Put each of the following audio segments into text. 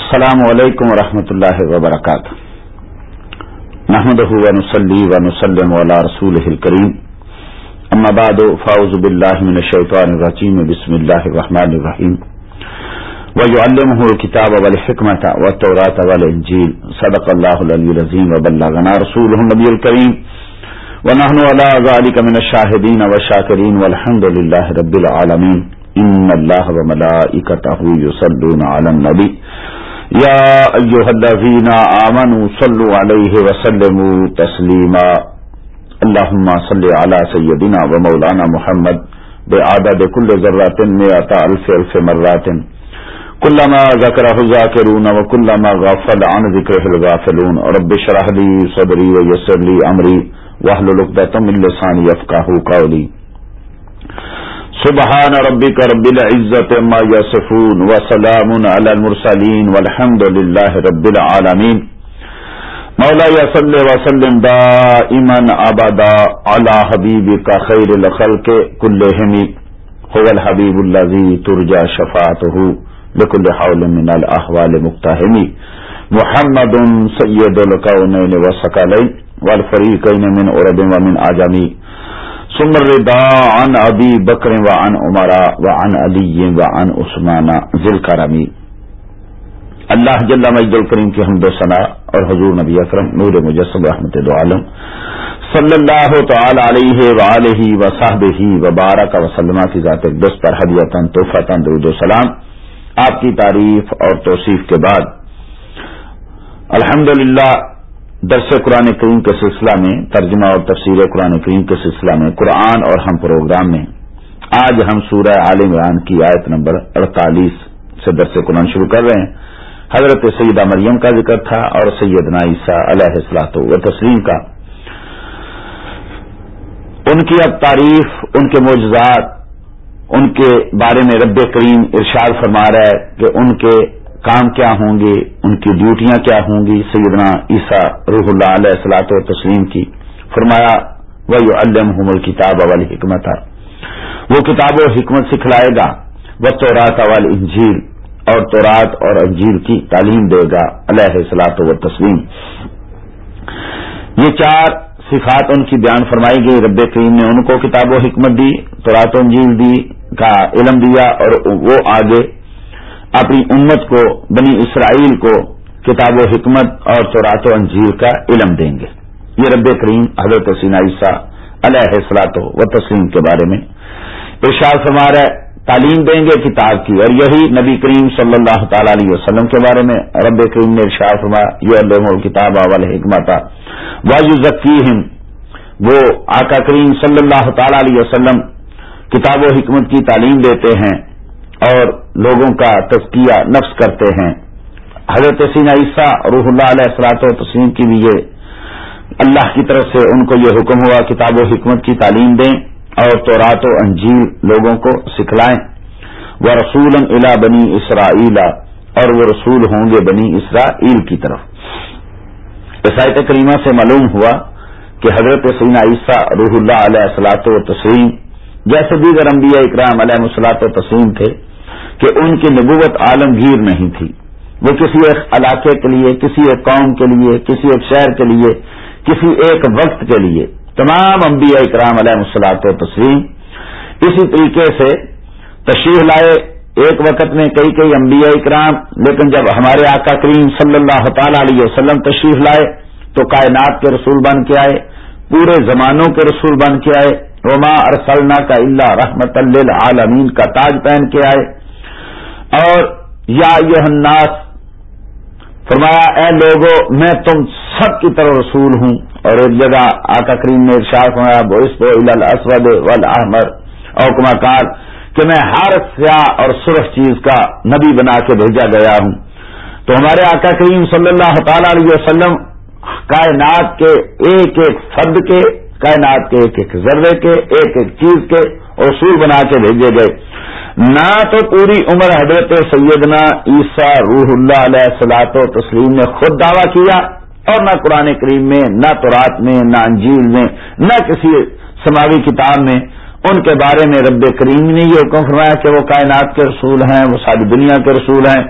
السلام علیکم ورحمۃ اللہ وبرکاتہ۔ محمد ونسلی ونسلم علی رسول الکریم۔ اما بعد، فاعوذ باللہ من الشیطان الرجیم، بسم اللہ الرحمن الرحیم۔ ويعلمه الكتاب والحكمة والتوراة والإنجيل صدق الله العلي العظيم وبلغنا رسوله النبي الكريم ونحن على ذلك من الشاهدين والشاكرين والحمد لله رب العالمين إن الله وملائكته يصلون على النبي. يا أيها الذين آمنوا صلوا عليه وسلموا تسليما. اللهم صل على سيدنا ومولانا محمد بعدد كل ذرات مئة ألف ألف مرات كلما ذكره ذاكرون وكلما غفل عن ذكره الغافلون. رب شرح لي صدري ويسر لي أمري. وحل لقدة من لساني يفقه قولي. سبحان ربك رب العزة ما يصفون وسلام على المرسلين والحمد لله رب العالمين. مولا يصل وسلم دائما أبدا على حبيبك خير الخلق كلهم. هو الحبيب الذي ترجى شفاعته لكل حول من الأحوال مقتهمي محمد سيد الكونين والسكالين والفريقين من عرب ومن آجامي ثم الرضا عن ابي بکر و عن عمر و عن علی و عن عثمان ذل کرمی اللہ جل مجد الکریم کی حمد و ثنا اور حضور نبی اکرم نور مجسم رحمت دو عالم۔ صلی اللہ تعالی علیہ وآلہ و صاحب ہی و بارک وسلمہ کی ذات دست پر حدیتاً توفتاً درود و سلام۔ آپ کی تعریف اور توصیف کے بعد، الحمدللہ درس قرآن کریم کے سلسلہ میں، ترجمہ اور تفسیر قرآن کریم کے سلسلہ میں، قرآن اور ہم پروگرام میں، آج ہم سورہ عالم عران کی آیت نمبر اڑتالیس سے درس قرآن شروع کر رہے ہیں۔ حضرت سیدہ مریم کا ذکر تھا اور سیدنا عیسیٰ علیہ السلاط و تسلیم کا۔ ان کی اب تعریف، ان کے معجزات، ان کے بارے میں رب کریم ارشاد فرما رہا ہے کہ ان کے کام کیا ہوں گے؟ ان کی ڈیوٹیاں کیا ہوں گی؟ سیدنا عیسیٰ روح اللہ علیہ السلاط و تسلیم کی فرمایا وہ الم کتاب اول حکمت وہ کتاب و حکمت سکھلائے گا وہ تورات اول انجیل اور تورات اور انجیل کی تعلیم دے گا، علیہ السلاط و تسلیم یہ چار صفات ان کی بیان فرمائی گئی۔ رب کریم نے ان کو کتاب و حکمت دی، تورات و انجیل دی، کا علم دیا اور وہ آگے اپنی امت کو، بنی اسرائیل کو کتاب و حکمت اور چورات و انجیر کا علم دیں گے۔ یہ رب کریم حضرت سینا عیسیٰ علیہ السلاط و تسلیم کے بارے میں ارشاد فرما تعلیم دیں گے کتاب کی۔ اور یہی نبی کریم صلی اللہ تعالی علیہ وسلم کے بارے میں رب کریم نے ارشاد فرمایا یہ اللہ کتاب اول حکمت واجو ذکی وہ آقا کریم صلی اللہ تعالی علیہ وسلم کتاب و حکمت کی تعلیم دیتے ہیں۔ اور لوگوں کا تزکیہ نفس کرتے ہیں۔ حضرت سین عیسیٰ روح اللہ علیہ اثرات و تسلیم کی بھی یہ اللہ کی طرف سے ان کو یہ حکم ہوا، کتاب و حکمت کی تعلیم دیں اور تو رات و انجیل لوگوں کو سکھلائیں۔ وہ رسول الا بنی اسرائیلا اور وہ رسول ہوں گے بنی اسرائیل کی طرف۔ عیسائیت کریمہ سے معلوم ہوا کہ حضرت سین عیسیٰ روح اللہ علیہ السلاط و تسلیم جیسے دیگر انبیاء اکرام علیہ مسلاط و تسلیم تھے کہ ان کی نبوت عالمگیر نہیں تھی۔ وہ کسی ایک علاقے کے لیے، کسی ایک قوم کے لیے، کسی ایک شہر کے لیے، کسی ایک وقت کے لیے۔ تمام انبیاء اکرام علیہ مسلاط و تسلیم اسی طریقے سے تشریح لائے۔ ایک وقت میں کئی کئی انبیاء اکرام لیکن جب ہمارے آقا کریم صلی اللہ تعالی علیہ وسلم تشریف لائے، تو کائنات کے رسول بن کے آئے، پورے زمانوں کے رسول بن کے آئے۔ روما ارسلنا کا اللہ رحمت اللہ کا تاج پہن کے آئے۔ اور یا یہ الناس، فرمایا، اے لوگوں میں تم سب کی طرح رسول ہوں۔ اور ایک جگہ آقا کریم نے ارشاد فرمایا بوئس اسود ول احمر اور کما کار کہ میں ہر سیاہ اور سرخ چیز کا نبی بنا کے بھیجا گیا ہوں۔ تو ہمارے آقا کریم صلی اللہ تعالی علیہ وسلم کائنات کے ایک ایک فرد کے، کائنات کے ایک ایک ذرے کے، ایک ایک چیز کے اصول بنا کے بھیجے گئے۔ نہ تو پوری عمر حضرت سیدنا عیسیٰ روح اللہ علیہ السلاط و تسلیم نے خود دعویٰ کیا اور نہ قرآن کریم میں، نہ تو رات میں، نہ انجیل میں، نہ کسی سماوی کتاب میں۔ ان کے بارے میں رب کریم نے یہ حکم فرمایا کہ وہ کائنات کے رسول ہیں، وہ ساری دنیا کے رسول ہیں۔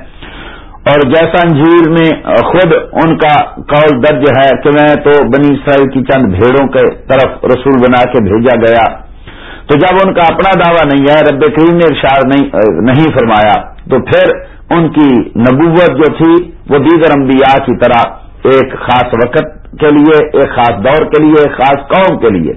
اور جیسا انجیر میں خود ان کا قول درج ہے کہ میں تو بنی اسرائیل کی چند بھیڑوں کے طرف رسول بنا کے بھیجا گیا تو جب ان کا اپنا دعویٰ نہیں ہے، رب کریم نے ارشاد نہیں فرمایا، تو پھر ان کی نبوت جو تھی، وہ دیگر انبیاء کی طرح ایک خاص وقت کے لیے، ایک خاص دور کے لیے، ایک خاص قوم کے لیے۔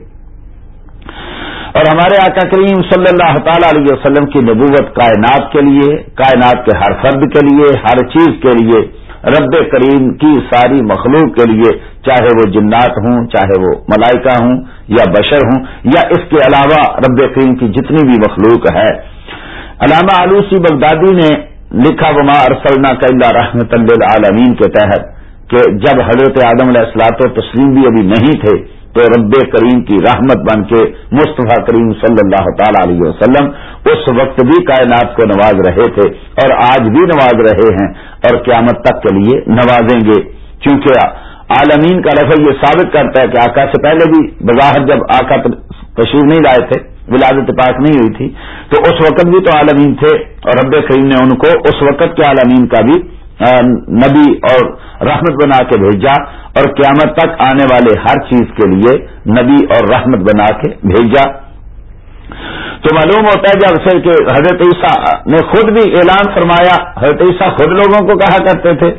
اور ہمارے آقا کریم صلی اللہ تعالی علیہ وسلم کی نبوت کائنات کے لیے، کائنات کے ہر فرد کے لیے، ہر چیز کے لیے رب کریم کی ساری مخلوق کے لیے چاہے وہ جنات ہوں، چاہے وہ ملائکہ ہوں یا بشر ہوں، یا اس کے علاوہ رب کریم کی جتنی بھی مخلوق ہے۔ علامہ آلوسی بغدادی نے لکھا، وما ارسلنا کلّا رحمت اللہ کے تحت کہ جب حضرت آدم علیہ السلاط و تسلیم بھی ابھی نہیں تھے، تو رب کریم کی رحمت بن کے مصطفیٰ کریم صلی اللہ تعالی علیہ وسلم اس وقت بھی کائنات کو نواز رہے تھے اور آج بھی نواز رہے ہیں۔ اور قیامت تک کے لیے نوازیں گے۔ کیونکہ عالمین کا لفظ یہ ثابت کرتا ہے کہ آقا سے پہلے بھی بظاہر جب آقا تشریف نہیں لائے تھے، ولادت پاک نہیں ہوئی تھی، تو اس وقت بھی تو عالمین تھے اور رب کریم نے ان کو اس وقت کے عالمین کا بھی نبی اور رحمت بنا کے بھیجا اور قیامت تک آنے والے ہر چیز کے لیے نبی اور رحمت بنا کے بھیجا۔ تو معلوم ہوتا ہے جب سے کہ حضرت عیسیٰ نے خود بھی اعلان فرمایا، حضرت عیسیٰ خود لوگوں کو کہا کرتے تھے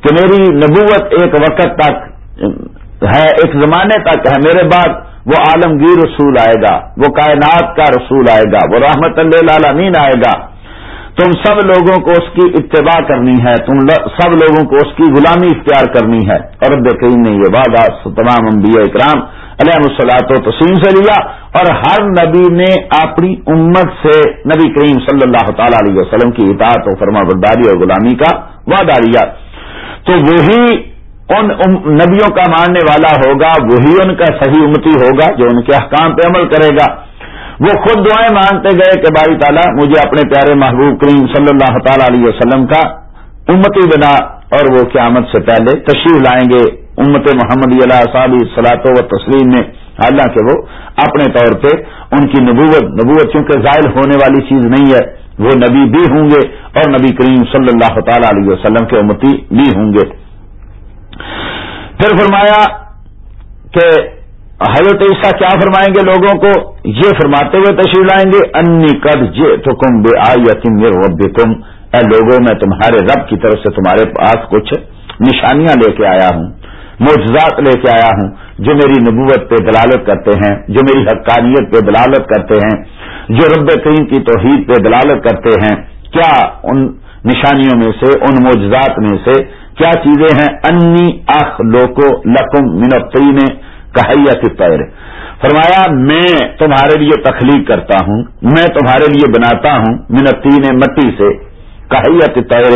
کہ میری نبوت ایک وقت تک ہے، ایک زمانے تک ہے، میرے بعد وہ عالمگیر رسول آئے گا، وہ کائنات کا رسول آئے گا، وہ رحمت اللہ عالمین آئے گا۔ تم سب لوگوں کو اس کی اتباع کرنی ہے، تم سب لوگوں کو اس کی غلامی اختیار کرنی ہے۔ اور رب نے یہ وعدہ تمام انبیاء اکرام علیہ السلاط و تسیم سے لیا اور ہر نبی نے اپنی امت سے نبی کریم صلی اللہ تعالی علیہ وسلم کی اطاعت و فرما برداری اور غلامی کا وعدہ لیا۔ تو وہی ان نبیوں کا ماننے والا ہوگا، وہی ان کا صحیح امتی ہوگا جو ان کے احکام پہ عمل کرے گا۔ وہ خود دعائیں مانگتے گئے کہ بھائی تعالیٰ، مجھے اپنے پیارے محبوب کریم صلی اللہ تعالی علیہ وسلم کا امتی بنا اور وہ قیامت سے پہلے تشریف لائیں گے۔ امت محمد علیہ صاحب صلاح و تسلیم میں، حالانکہ وہ اپنے طور پہ ان کی نبوت نبوت چونکہ ظاہر ہونے والی چیز نہیں ہے، وہ نبی بھی ہوں گے اور نبی کریم صلی اللہ تعالی علیہ وسلم کے امتی بھی ہوں گے۔ پھر فرمایا کہ حضرت عیسیٰ کیا فرمائیں گے لوگوں کو؟ یہ فرماتے ہوئے تشریف لائیں گے، انی قد جے تو کم بے آئی تم کم اے لوگوں، میں تمہارے رب کی طرف سے تمہارے پاس کچھ نشانیاں لے کے آیا ہوں۔ معجزات لے کے آیا ہوں، جو میری نبوت پہ دلالت کرتے ہیں، جو میری حقانیت پہ دلالت کرتے ہیں، جو رب کریم کی توحید پہ دلالت کرتے ہیں۔ کیا ان نشانیوں میں سے، ان معجزات میں سے کیا چیزیں ہیں؟ انی اخ لوکو لکم منفی میں کہیت پیر فرمایا، میں تمہارے لیے تخلیق کرتا ہوں، میں تمہارے لیے بناتا ہوں منتین مٹی سے کہیت تیر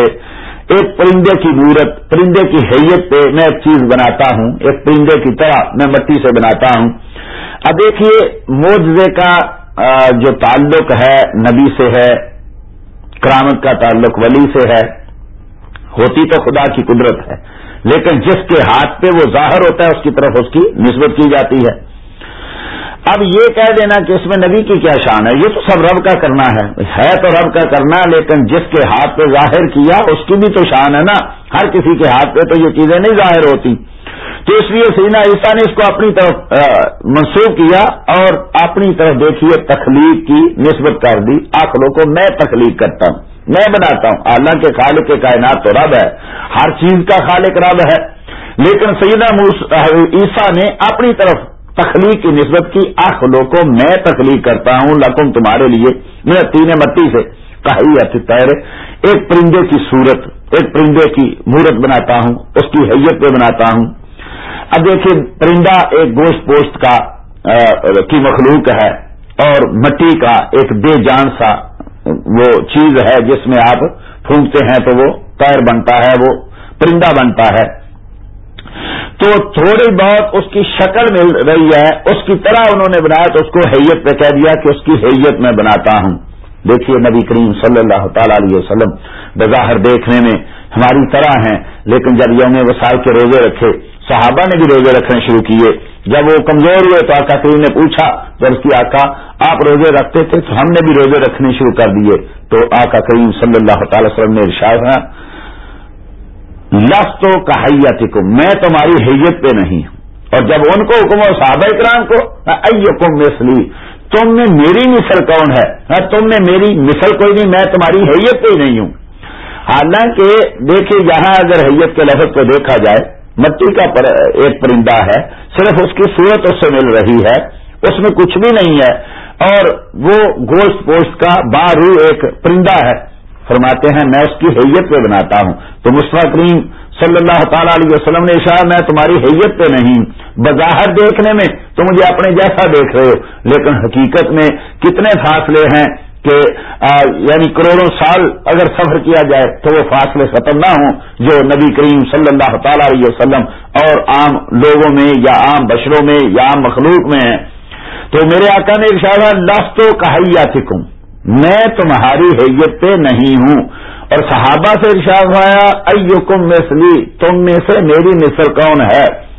ایک پرندے کی مورت، پرندے کی حیت پہ میں ایک چیز بناتا ہوں، ایک پرندے کی طرح میں مٹی سے بناتا ہوں۔ اب دیکھیے موجے کا جو تعلق ہے، نبی سے ہے، کرامت کا تعلق ولی سے ہے، ہوتی تو خدا کی قدرت ہے، لیکن جس کے ہاتھ پہ وہ ظاہر ہوتا ہے، اس کی طرف اس کی نسبت کی جاتی ہے۔ اب یہ کہہ دینا کہ اس میں نبی کی کیا شان ہے؟ یہ تو سب رب کا کرنا ہے۔ ہے تو رب کا کرنا، لیکن جس کے ہاتھ پہ ظاہر کیا، اس کی بھی تو شان ہے نا۔ ہر کسی کے ہاتھ پہ تو یہ چیزیں نہیں ظاہر ہوتی۔ تو اس لیے سینا عیسیٰ نے اس کو اپنی طرف منسوخ کیا اور اپنی طرف دیکھیے تخلیق کی نسبت کر دی۔ آخلوں کو میں تخلیق کرتا ہوں، میں بناتا ہوں۔ اللہ کے خالق کے کائنات تو رب ہے۔ ہر چیز کا خالق رب ہے۔ لیکن سیدہ عیسیٰ نے اپنی طرف تخلیق کی نسبت کی اخلو کو میں تخلیق کرتا ہوں، لکم تمہارے لیے میں تین مٹی سے۔ کہی تیر ایک پرندے کی صورت، ایک پرندے کی مورت بناتا ہوں، اس کی حیت پہ بناتا ہوں۔ اب دیکھیے پرندہ ایک گوشت پوشت کا کی مخلوق ہے اور مٹی کا ایک بے جان سا وہ چیز ہے جس میں آپ پھونکتے ہیں تو وہ پیر بنتا ہے، وہ پرندہ بنتا ہے۔ تو تھوڑی بہت اس کی شکل مل رہی ہے، اس کی طرح انہوں نے بنایا تو اس کو حیت پہ کہہ دیا کہ اس کی حیت میں بناتا ہوں۔ دیکھیے نبی کریم صلی اللہ تعالی علیہ وسلم، بظاہر دیکھنے میں ہماری طرح ہیں، لیکن جب یوم وسائل کے روزے رکھے، صحابہ نے بھی روزے رکھنے شروع کیے۔ جب وہ کمزور ہوئے تو آقا کریم نے پوچھا جب اس کی آقا، آپ روزے رکھتے تھے تو ہم نے بھی روزے رکھنے شروع کر دیے۔ تو آقا کریم صلی اللہ تعالی وسلم نے ارشاد ہے لفظ تو کہ میں تمہاری حیت پہ نہیں ہوں۔ اور جب ان کو حکم اور صحابہ اکرام کو ائکم مثلی، تم میں میری مثل کون ہے؟ تم میں میری مثل کوئی نہیں، میں تمہاری حیت پہ نہیں ہوں۔ حالانکہ دیکھیے، یہاں اگر حیت کے لفظ کو دیکھا جائے، مٹی کا ایک پرندہ ہے، صرف اس کی صورت اس سے مل رہی ہے، اس میں کچھ بھی نہیں ہے، اور وہ گوشت پوشت کا بارو ایک پرندہ ہے۔ فرماتے ہیں، میں اس کی حیت پہ بناتا ہوں۔ تو مصطفیٰ کریم صلی اللہ تعالی علیہ وسلم نے اشار میں تمہاری حیت پہ نہیں بظاہر دیکھنے میں تو مجھے اپنے جیسا دیکھ رہے ہو، لیکن حقیقت میں کتنے فاصلے ہیں کہ یعنی کروڑوں سال اگر سفر کیا جائے تو وہ فاصلے ختم نہ ہوں، جو نبی کریم صلی اللہ تعالی علیہ وسلم اور عام لوگوں میں یا عام بشروں میں یا عام مخلوق میں ہیں۔ تو میرے آقا نے ارشاد لفظ تو کہیا تکم میں تمہاری حیت پہ نہیں ہوں۔ اور صحابہ سے ارشاد ہوا ایکم مثلی، تم میں سے میری مثل کون ہے؟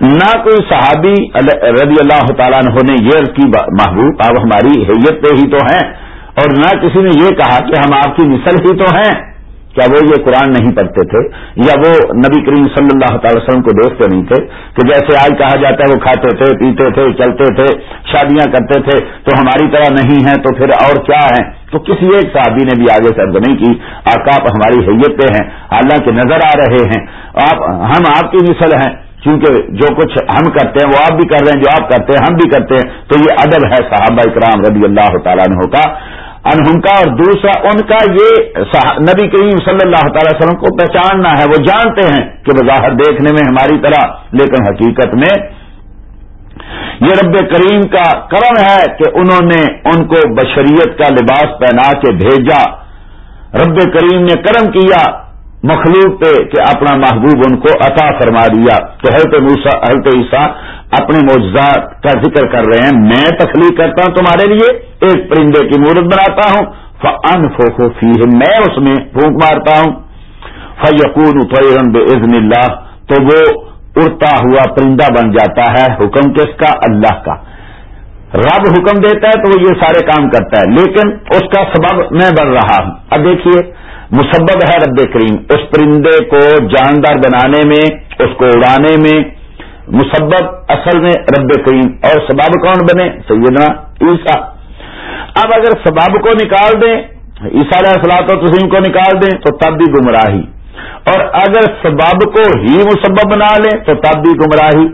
نہ کوئی صحابی رضی اللہ تعالیٰ نے یہ کی، محبوب، آپ ہماری حیت پہ ہی تو ہیں۔ اور نہ کسی نے یہ کہا کہ ہم آپ کی مثل ہی تو ہیں۔ کیا وہ یہ قرآن نہیں پڑھتے تھے یا وہ نبی کریم صلی اللہ تعالی وسلم کو دیکھتے نہیں تھے کہ جیسے آج کہا جاتا ہے وہ کھاتے تھے، پیتے تھے، چلتے تھے، شادیاں کرتے تھے، تو ہماری طرح نہیں ہیں، تو پھر اور کیا ہیں؟ تو کسی ایک صحابی نے بھی آگے سرد نہیں کی آپ آپ ہماری حیت پہ ہیں، حالانکہ نظر آ رہے ہیں۔ آپ، ہم آپ کی مثل ہیں کیونکہ جو کچھ ہم کرتے ہیں، وہ آپ بھی کر رہے ہیں، جو آپ کرتے ہیں، ہم بھی کرتے ہیں۔ تو یہ ادب ہے صحابہ اکرام رضی اللہ تعالیٰ عنہ کا۔ انہوں کا اور دوسرا ان کا یہ نبی کریم صلی اللہ تعالی وسلم کو پہچاننا ہے، وہ جانتے ہیں کہ بظاہر دیکھنے میں ہماری طرح، لیکن حقیقت میں یہ رب کریم کا کرم ہے کہ انہوں نے ان کو بشریت کا لباس پہنا کے بھیجا۔ رب کریم نے کرم کیا مخلوق پہ کہ اپنا محبوب ان کو عطا فرما دیا۔ تو حضرت حضرت عیسیٰ اپنے معجزات کا ذکر کر رہے ہیں۔ میں تخلیق کرتا ہوں تمہارے لیے، ایک پرندے کی مورت بناتا ہوں۔ فن فو فی میں اس میں پھونک مارتا ہوں۔ فیقون فیرن بے عزن اللہ تو وہ اڑتا ہوا پرندہ بن جاتا ہے۔ حکم کس کا؟ اللہ کا۔ رب حکم دیتا ہے تو وہ یہ سارے کام کرتا ہے، لیکن اس کا سبب میں بڑھ رہا ہوں۔ اب دیکھیے، مسبب ہے رب کریم۔ اس پرندے کو جاندار بنانے میں، اس کو اڑانے میں مسبب اصل میں رب کریم اور سباب کون بنے؟ سیدنا عیسا اب اگر سباب کو نکال دیں عیسا علیہ السلاط و تسیم کو نکال دیں، تو تب بھی گمراہی۔ اور اگر سباب کو ہی مسبب بنا لیں، تو تب بھی گمراہی۔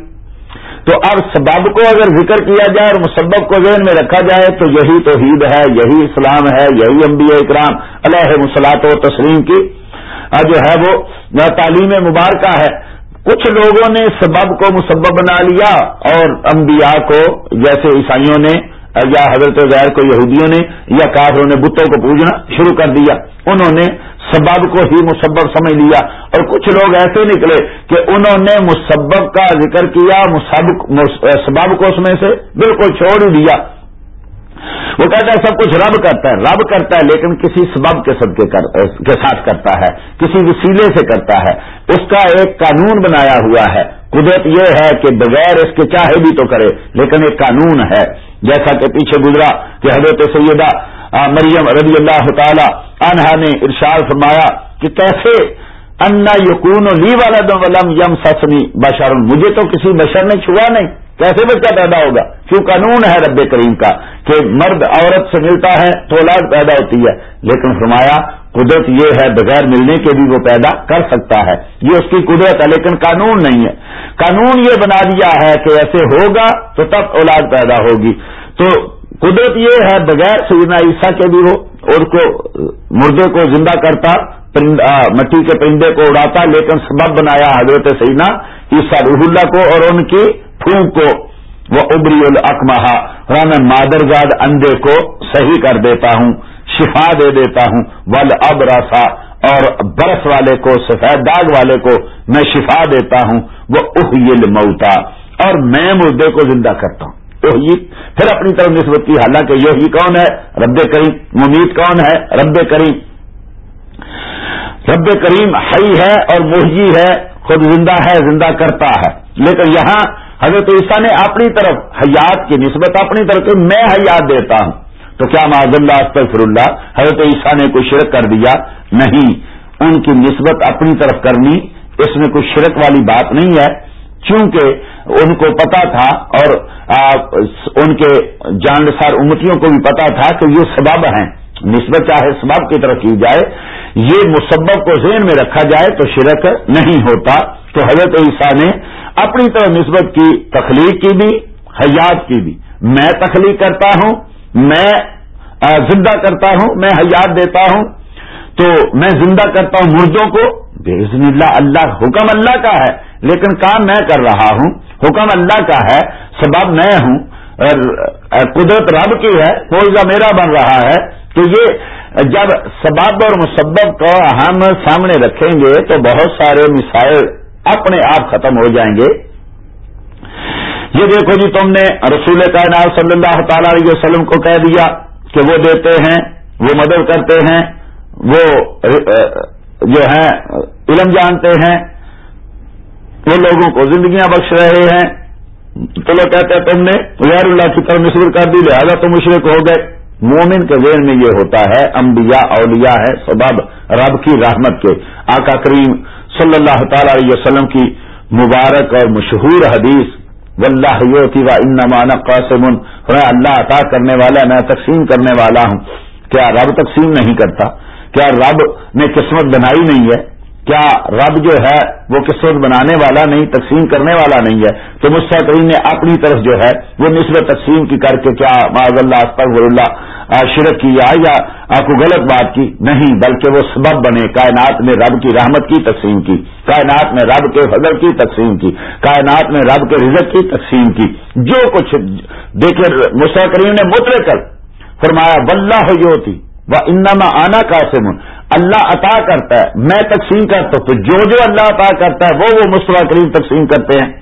تو اب سبب کو اگر ذکر کیا جائے اور مسبب کو ذہن میں رکھا جائے، تو یہی توحید ہے، یہی اسلام ہے، یہی انبیاء اکرام علیہ مسلاط و تسلیم کی جو ہے وہ تعلیم مبارکہ ہے۔ کچھ لوگوں نے سبب کو مسبب بنا لیا اور انبیاء کو جیسے عیسائیوں نے یا حضرت غیر کو یہودیوں نے یا کافروں نے بتوں کو پوجنا شروع کر دیا۔ انہوں نے سبب کو ہی مسبب سمجھ لیا۔ اور کچھ لوگ ایسے نکلے کہ انہوں نے مسبب کا ذکر کیا سبب کو اس میں سے بالکل چھوڑ ہی دیا۔ وہ کہتا ہے سب کچھ رب کرتا ہے، رب کرتا ہے لیکن کسی سبب کے سب کے ساتھ کرتا ہے، کسی وسیلے سے کرتا ہے۔ اس کا ایک قانون بنایا ہوا ہے۔ قدرت یہ ہے کہ بغیر اس کے چاہے بھی تو کرے، لیکن ایک قانون ہے۔ جیسا کہ پیچھے گزرا کہ حضرت سیدہ مریم رضی اللہ تعالی انہا نے ارشاد فرمایا کہ کیسے؟ انا یقون لی والا ولم یم سسنی بشر مجھے تو کسی بشر نے چھوا نہیں۔ کیسے بچہ پیدا ہوگا۔ کیوں قانون ہے رب کریم کا کہ مرد عورت سے ملتا ہے تو اولاد پیدا ہوتی ہے۔ لیکن فرمایا، قدرت یہ ہے بغیر ملنے کے بھی وہ پیدا کر سکتا ہے۔ یہ اس کی قدرت ہے، لیکن قانون نہیں ہے۔ قانون یہ بنا دیا ہے کہ ایسے ہوگا تو تب اولاد پیدا ہوگی۔ تو قدرت یہ ہے بغیر سیدنا عیسیٰ کے بھی ہو، اور کو مردے کو زندہ کرتا مٹی کے پرندے کو اڑاتا، لیکن سبب بنایا حضرت سینا عیسیٰ روح اللہ کو اور ان کی پھونک کو وہ ابری الکمہ میں مادرزاد اندے کو صحیح کر دیتا ہوں، شفا دے دیتا ہوں ول اب راسا اور برف والے کو، سفید داغ والے کو میں شفا دیتا ہوں، وہ اہ موتا اور میں مردے کو زندہ کرتا ہوں۔ پھر اپنی طرف نسبت کی، حالانکہ یہی کون ہے؟ رب کریم۔ ممید کون ہے؟ رب کریم۔ رب کریم ہئی ہے اور محجی ہے، خود زندہ ہے، زندہ کرتا ہے۔ لیکن یہاں حضرت عیسیٰ نے اپنی طرف حیات کی نسبت اپنی طرف میں حیات دیتا ہوں۔ تو کیا معذ اللہ، استغفر اللہ، حضرت عیسیٰ نے کوئی شرک کر دیا؟ نہیں۔ ان کی نسبت اپنی طرف کرنی اس میں کوئی شرک والی بات نہیں ہے۔ چونکہ ان کو پتا تھا اور ان کے جانسار امتیوں کو بھی پتا تھا کہ یہ سبب ہیں۔ نسبت چاہے سبب کی طرف کی جائے، یہ مسبب کو ذہن میں رکھا جائے تو شرک نہیں ہوتا۔ تو حضرت عیسیٰ نے اپنی طرف نسبت کی، تخلیق کی بھی، حیات کی بھی۔ میں تخلیق کرتا ہوں، میں زندہ کرتا ہوں، میں حیات دیتا ہوں۔ تو میں زندہ کرتا ہوں مردوں کو بے اللہ اللہ حکم اللہ کا ہے۔ لیکن کام میں کر رہا ہوں، حکم اللہ کا ہے، سبب میں ہوں۔ قدرت رب کی ہے کوئی میرا بن رہا ہے۔ تو یہ، جب سبب اور مسبب کو ہم سامنے رکھیں گے تو بہت سارے مسائل اپنے آپ ختم ہو جائیں گے۔ یہ دیکھو جی تم نے رسول کائنات صلی اللہ تعالی علیہ وسلم کو کہہ دیا کہ وہ دیتے ہیں، وہ مدد کرتے ہیں، وہ جو ہیں، علم جانتے ہیں۔ وہ لوگوں کو زندگیاں بخش رہے ہیں۔ تو لوگ کہتے ہیں، تم نے غیر اللہ کی طرف مصر کر دی، لہٰذا تو مشرق ہو گئے۔ مومن کے ذہن میں یہ ہوتا ہے، انبیاء، اولیاء ہے، سبب رب کی رحمت کے۔ آقا کریم صلی اللہ تعالی علیہ وسلم کی مبارک اور مشہور حدیث واللہ یوتی و انمان قاسم۔ اللہ عطا کرنے والا میں تقسیم کرنے والا ہوں۔ کیا رب تقسیم نہیں کرتا؟ کیا رب نے قسمت بنائی نہیں ہے؟ کیا رب جو ہے وہ قسمت بنانے والا نہیں، تقسیم کرنے والا نہیں ہے؟ تو مستقرین نے اپنی طرف جو ہے وہ نسبت تقسیم کی کر کے کیا معذ اللہ، استغفر اللہ شرک کیا یا آپ کو غلط بات کی؟ نہیں، بلکہ وہ سبب بنے کائنات میں رب کی رحمت کی تقسیم کی، کائنات میں رب کے فضل کی تقسیم کی، کائنات میں رب کے رزق کی تقسیم کی۔ جو کچھ دیکھے مستقرین نے متر کر فرمایا بلّہ ہو تھی وہ انما آنا قاسم اللہ عطا کرتا ہے، میں تقسیم کرتا ہوں تو جو جو اللہ عطا کرتا ہے، وہ وہ مصطفیٰ کریم تقسیم کرتے ہیں۔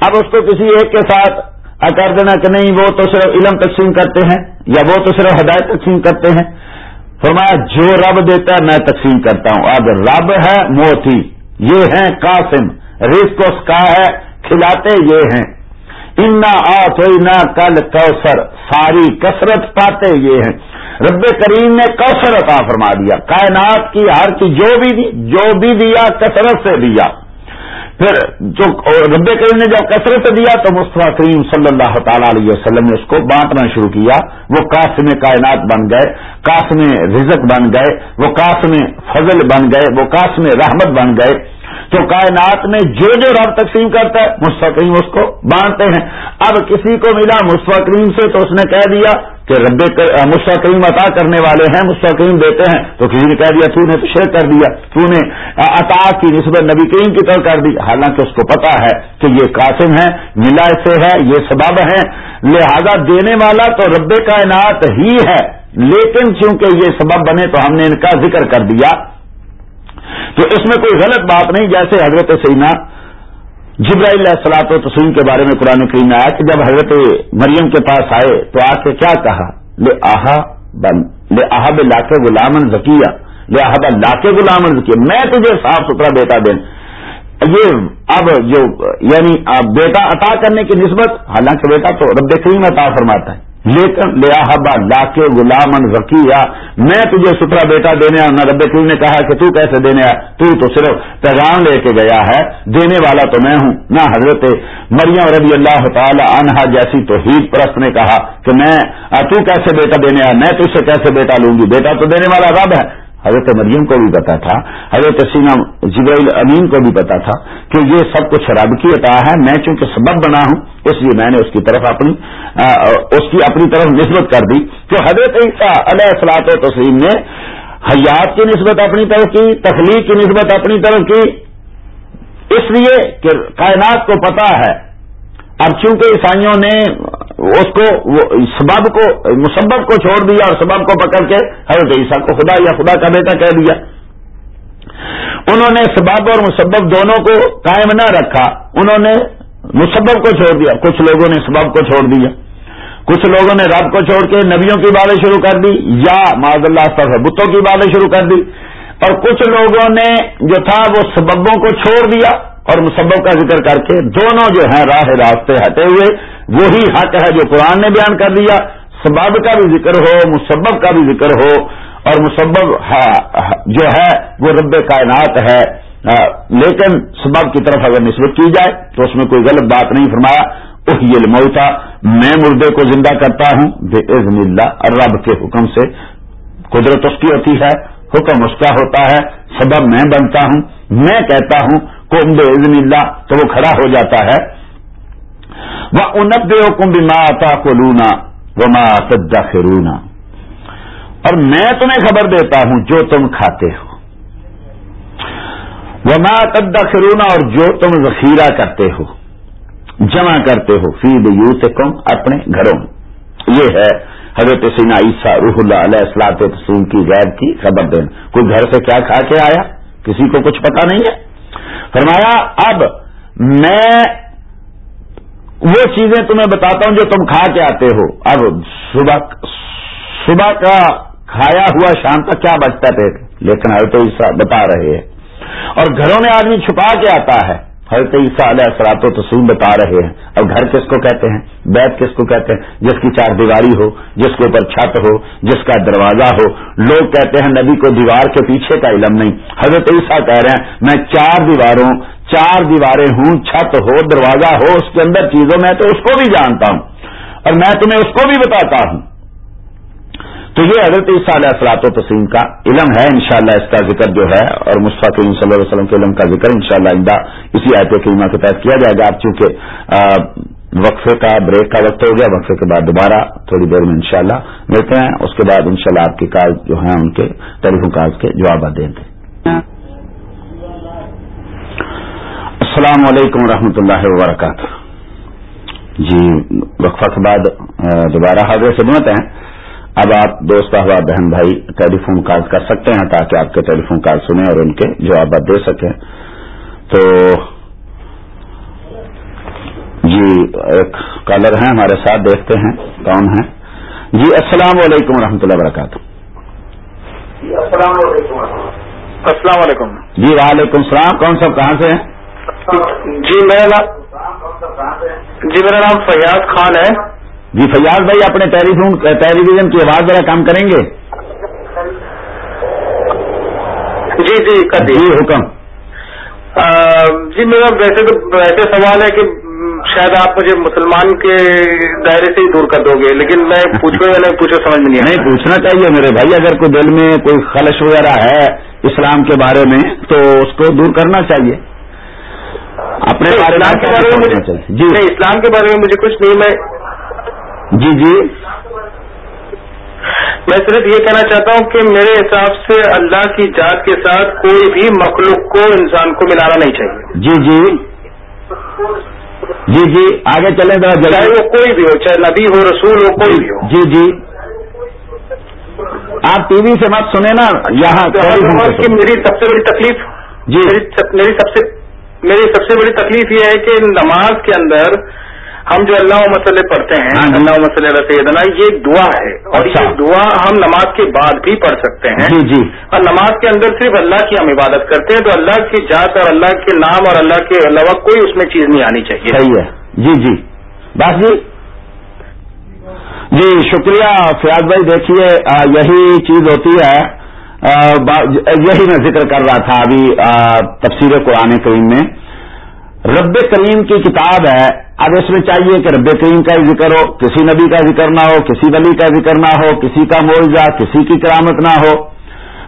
اب اس کو کسی ایک کے ساتھ کر دینا کہ نہیں، وہ تو صرف علم تقسیم کرتے ہیں، یا وہ تو صرف ہدایت تقسیم کرتے ہیں۔ فرمایا، جو رب دیتا ہے، میں تقسیم کرتا ہوں۔ اب رب ہے موتی، یہ ہیں قاسم۔ رسک اس کا ہے، کھلاتے یہ ہیں۔ انا آ کل کوثر ساری کثرت پاتے یہ ہیں۔ رب کریم نے کوثر عطا فرما دیا، کائنات کی ہر چیز جو بھی دی جو بھی دیا، کثرت سے دیا۔ پھر جو رب کریم نے جب کثرت سے دیا تو مصطفیٰ کریم صلی اللہ تعالی علیہ وسلم نے اس کو بانٹنا شروع کیا۔ وہ قاسم کائنات بن گئے، قاسم رزق بن گئے، وہ قاسم فضل بن گئے، وہ قاسم رحمت بن گئے۔ تو کائنات میں جو جو رب تقسیم کرتا ہے، مستقیم اس کو باندھتے ہیں۔ اب کسی کو ملا مستقیم سے تو اس نے کہہ دیا کہ رب مستقیم عطا کرنے والے ہیں، مستقیم دیتے ہیں۔ تو کسی نے کہہ دیا، تو نے تو شیر کر دیا، تو نے عطا کی نسبت نبی کریم کی طرف کر دی۔ حالانکہ اس کو پتا ہے کہ یہ قاسم ہے ملا سے ہے، یہ سبب ہے۔ لہذا دینے والا تو رب کائنات ہی ہے۔ لیکن چونکہ یہ سبب بنے تو ہم نے ان کا ذکر کر دیا۔ تو اس میں کوئی غلط بات نہیں، جیسے حضرت سینا جبرائیل السلاط و تسلیم کے بارے میں قرآن کریم میں آیا کہ جب حضرت مریم کے پاس آئے تو آ کے کیا کہا؟ لے آہا بن، لے آہب لا غلامن ذکیہ، لے آہب لا غلامن ذکیہ۔ میں تجھے صاف ستھرا بیٹا دیں یہ اب جو یعنی بیٹا عطا کرنے کی نسبت، حالانکہ بیٹا تو رب کریم عطا فرماتا ہے۔ لیکن لہبا لا کے غلام ذکیہ میں تجھے ستھرا بیٹا دینے نہ رب کریم نے کہا کہ تو کیسے دینے آیا؟ تو تو صرف پیغام لے کے گیا ہے، دینے والا تو میں ہوں، نہ حضرت مریم رضی اللہ تعالی عنہا جیسی تو پرست نے کہا کہ میں تو کیسے بیٹا دینے آیا؟ میں تجھ سے کیسے بیٹا لوں گی؟ بیٹا تو دینے والا رب ہے۔ حضرت مریم کو بھی پتا تھا، حضرت سینا جبرائیل امین کو بھی پتا تھا کہ یہ سب کچھ رب کی عطا ہے، میں چونکہ سبب بنا ہوں اس لیے میں نے اس کی طرف اپنی اس کی اپنی طرف نسبت کر دی کہ حضرت عیسیٰ علیہ السلاط و تسلیم نے حیات کی نسبت اپنی طرف کی، تخلیق کی نسبت اپنی طرف کی۔ اس لیے کہ کائنات کو پتا ہے۔ اب چونکہ عیسائیوں نے اس کو سبب کو، مسبب کو چھوڑ دیا اور سبب کو پکڑ کے حضرت عیسیٰ کو خدا یا خدا کا بیٹا کہہ دیا۔ انہوں نے سبب اور مسبب دونوں کو قائم نہ رکھا۔ انہوں نے مسبب کو چھوڑ دیا۔ کچھ لوگوں نے سبب کو چھوڑ دیا۔ کچھ لوگوں نے رب کو چھوڑ کے نبیوں کی باتیں شروع کر دی۔ یا معذ اللہ صاحب بتوں کی باتیں شروع کر دی۔ اور کچھ لوگوں نے جو تھا وہ سببوں کو چھوڑ دیا۔ اور مسبب کا ذکر کر کے دونوں جو ہیں راہ راستے ہٹے ہوئے، وہی حق ہے جو قرآن نے بیان کر دیا۔ سبب کا بھی ذکر ہو مسبب کا بھی ذکر ہو۔ اور مسبب جو ہے وہ رب کائنات ہے۔ لیکن سبب کی طرف اگر نسبت کی جائے تو اس میں کوئی غلط بات نہیں فرمایا۔ یہ موتا میں مردے کو زندہ کرتا ہوں۔ بے عزم اللہ، رب کے حکم سے قدرت اس کی ہوتی ہے، حکم اس کا ہوتا ہے۔ سبب میں بنتا ہوں، میں کہتا ہوں کم بے عزم اللہ، تو وہ کھڑا ہو جاتا ہے۔ وہ انب حکم بھی ماں آتا کو لونا وہ ماں سدا اور میں تمہیں خبر دیتا ہوں جو تم کھاتے ہو۔ وہ ماں قدا اور جو تم ذخیرہ کرتے ہو، جمع کرتے ہو فی یوت کم اپنے گھروں میں۔ یہ ہے حضرت سینا عیسیٰ روح اللہ علیہ السلاط تسلیم کی غیر کی خبر دینا کوئی گھر سے کیا کھا کے آیا؟ کسی کو کچھ پتا نہیں ہے؟ فرمایا، اب میں وہ چیزیں تمہیں بتاتا ہوں جو تم کھا کے آتے ہو۔ اب صبح صبح کا کھایا ہوا شام کا کیا بچتا تھے لیکن حضرت عیسیٰ بتا رہے ہیں۔ اور گھروں میں آدمی چھپا کے آتا ہے۔ حضرت عیسیٰ علیہ اثرات و تسلیم بتا رہے ہیں۔ اب گھر کس کو کہتے ہیں؟ بیت کس کو کہتے ہیں؟ جس کی چار دیواری ہو، جس کے اوپر چھت ہو، جس کا دروازہ ہو۔ لوگ کہتے ہیں نبی کو دیوار کے پیچھے کا علم نہیں۔ حضرت عیسیٰ کہہ رہے ہیں، میں چار دیواروں، چار دیواریں ہوں، چھت ہو، دروازہ ہو، اس کے اندر چیزوں میں تو اس کو بھی جانتا ہوں۔ اور میں تمہیں اس کو بھی بتاتا ہوں۔ تو یہ حضرت عیسیٰ علیہ اثرات و تسیم کا علم ہے، انشاءاللہ اس کا ذکر جو ہے، اور مصطفیٰ کریم صلی اللہ علیہ وسلم کے علم کا ذکر انشاءاللہ شاء اللہ اسی آیت کریمہ کے تحت کیا جائے گا۔ آپ چونکہ وقفے کا بریک کا وقت ہو گیا، وقفے کے بعد دوبارہ تھوڑی دیر میں انشاءاللہ ملتے ہیں۔ اس کے بعد انشاءاللہ شاء آپ کے کاج جو ہیں، ان کے ٹیلیفون کاج کے جوابات دیں گے۔ السلام علیکم و اللہ وبرکاتہ۔ جی وقفہ کے بعد دوبارہ حاضر خدمت ہیں۔ اب آپ دوست احباب بہن بھائی ٹیلی فون کال کر سکتے ہیں تاکہ آپ کے ٹیلی فون کال سنیں اور ان کے جوابات دے سکیں۔ تو جی ایک کالر ہیں ہمارے ساتھ دیکھتے ہیں کون ہیں۔ جی السلام علیکم و رحمۃ اللہ وبرکاتہ۔ السلام علیکم السلام علیکم۔ جی وعلیکم السلام۔ کون صاحب کہاں سے ہیں؟ جی میرا نام جی میرا نام فیاض خان ہے۔ جی فیاض بھائی اپنے ٹیلی فون ٹیلی ویژن کی آواز ذرا کام کریں گے؟ جی جی جی حکم۔ جی میرا ویسے تو ایسے سوال ہے کہ شاید آپ مجھے مسلمان کے دائرے سے ہی دور کر دو گے لیکن میں پوچھوں یا نہیں پوچھو سمجھ میں نہیں نہیں پوچھنا چاہیے میرے بھائی اگر کوئی دل میں کوئی خلش وغیرہ ہے اسلام کے بارے میں تو اس کو دور کرنا چاہیے۔ اپنے اسلام کے بارے میں جی۔ اسلام کے بارے میں مجھے کچھ نہیں میں جی جی۔ میں صرف یہ کہنا چاہتا ہوں کہ میرے حساب سے اللہ کی جات کے ساتھ کوئی بھی مخلوق کو انسان کو ملانا نہیں چاہیے۔ جی جی۔ جی جی۔ آگے چلیں ذرا چاہے وہ کوئی بھی ہو چاہے نبی ہو رسول ہو کوئی بھی ہو۔ جی جی۔ آپ ٹی وی سے مت سنیں نا یہاں کہ میری سب سے بڑی تکلیف جی۔ میری سب سے میری سب سے بڑی تکلیف یہ ہے کہ نماز کے اندر ہم جو اللہ مسئلے پڑھتے ہیں ہاں جی۔ اللہ مسئلہ سیدنا یہ دعا ہے۔ اور یہ اچھا۔ دعا ہم نماز کے بعد بھی پڑھ سکتے ہیں۔ جی جی۔ اور نماز کے اندر صرف اللہ کی ہم عبادت کرتے ہیں تو اللہ کی جات اور اللہ کے نام اور اللہ کے علاوہ کوئی اس میں چیز نہیں آنی چاہیے۔ صحیح ہے۔ جی جی۔ بس جی۔ جی شکریہ۔ فیاض بھائی دیکھیے یہی چیز ہوتی ہے۔ یہی میں ذکر کر رہا تھا ابھی تفسیر قرآن کریم میں۔ رب کریم کی کتاب ہے اب اس میں چاہیے کہ رب کریم کا ذکر ہو، کسی نبی کا ذکر نہ ہو، کسی ولی کا ذکر نہ ہو، کسی کا معاوضہ کسی کی کرامت نہ ہو۔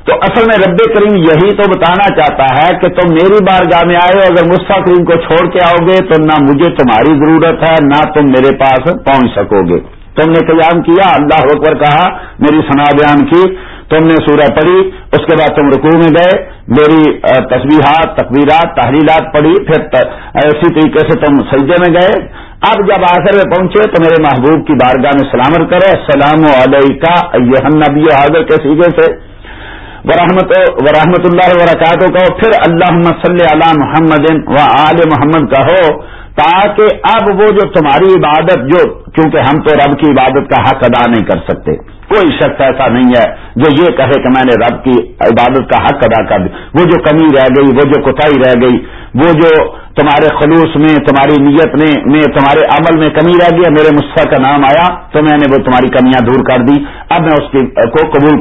تو اصل میں رب کریم یہی تو بتانا چاہتا ہے کہ تم میری بار گاہ میں آئے اگر مستہ کریم کو چھوڑ کے آؤ گے تو نہ مجھے تمہاری ضرورت ہے، نہ تم میرے پاس پہنچ سکو گے۔ تم نے قیام کیا، اللہ اکبر کہا، میری سنا بیان کی۔ تم نے سورہ پڑھی، اس کے بعد تم رکوع میں گئے، میری تصویرات تقویرات تحریرات پڑھی، پھر اسی طریقے سے تم سجدے میں گئے۔ اب جب آخر میں پہنچے تو میرے محبوب کی بارگاہ میں سلامت کرو۔ السلام علیکم نبی حاضر کے سیگے سے۔ ورحمت ورحمت اللہ وبرکاتہ کہو۔ پھر اللہ صلی علی محمد و آل محمد کہو، تاکہ اب وہ جو تمہاری عبادت، جو کیونکہ ہم تو رب کی عبادت کا حق ادا نہیں کر سکتے۔ کوئی شخص ایسا نہیں ہے جو یہ کہے کہ میں نے رب کی عبادت کا حق ادا کر دی۔ وہ جو کمی رہ گئی، وہ جو کوتاہی رہ گئی، وہ جو تمہارے خلوص میں، تمہاری نیت میں تمہارے عمل میں کمی رہ گیا میرے مصفا کا نام آیا، تو میں نے وہ تمہاری کمیاں دور کر دی۔ اب میں اس کو قبول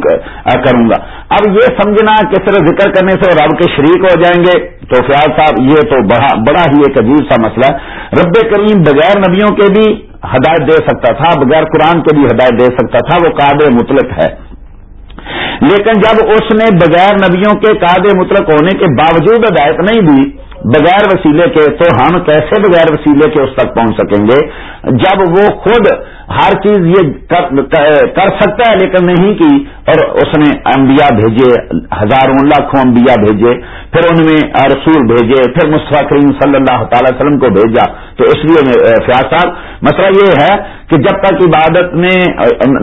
کروں گا۔ اب یہ سمجھنا کہ صرف ذکر کرنے سے رب کے شریک ہو جائیں گے، تو فیاض صاحب، یہ تو بڑا ہی ایک عجیب سا مسئلہ ہے۔ رب کریم بغیر نبیوں کے بھی ہدایت دے سکتا تھا، بغیر قرآن کے بھی ہدایت دے سکتا تھا، وہ قابل مطلق ہے۔ لیکن جب اس نے بغیر نبیوں کے قاد مطلق ہونے کے باوجود ہدایت نہیں دی، بغیر وسیلے کے، تو ہم کیسے بغیر وسیلے کے اس تک پہنچ سکیں گے؟ جب وہ خود ہر چیز یہ کر سکتا ہے، لیکن نہیں کی اور اس نے انبیاء بھیجے، ہزاروں لاکھوں انبیاء بھیجے، پھر ان میں رسول بھیجے، پھر مصطفیٰ کریم صلی اللہ تعالی وسلم کو بھیجا۔ تو اس لیے فیاض صاحب، مسئلہ یہ ہے کہ جب تک عبادت میں،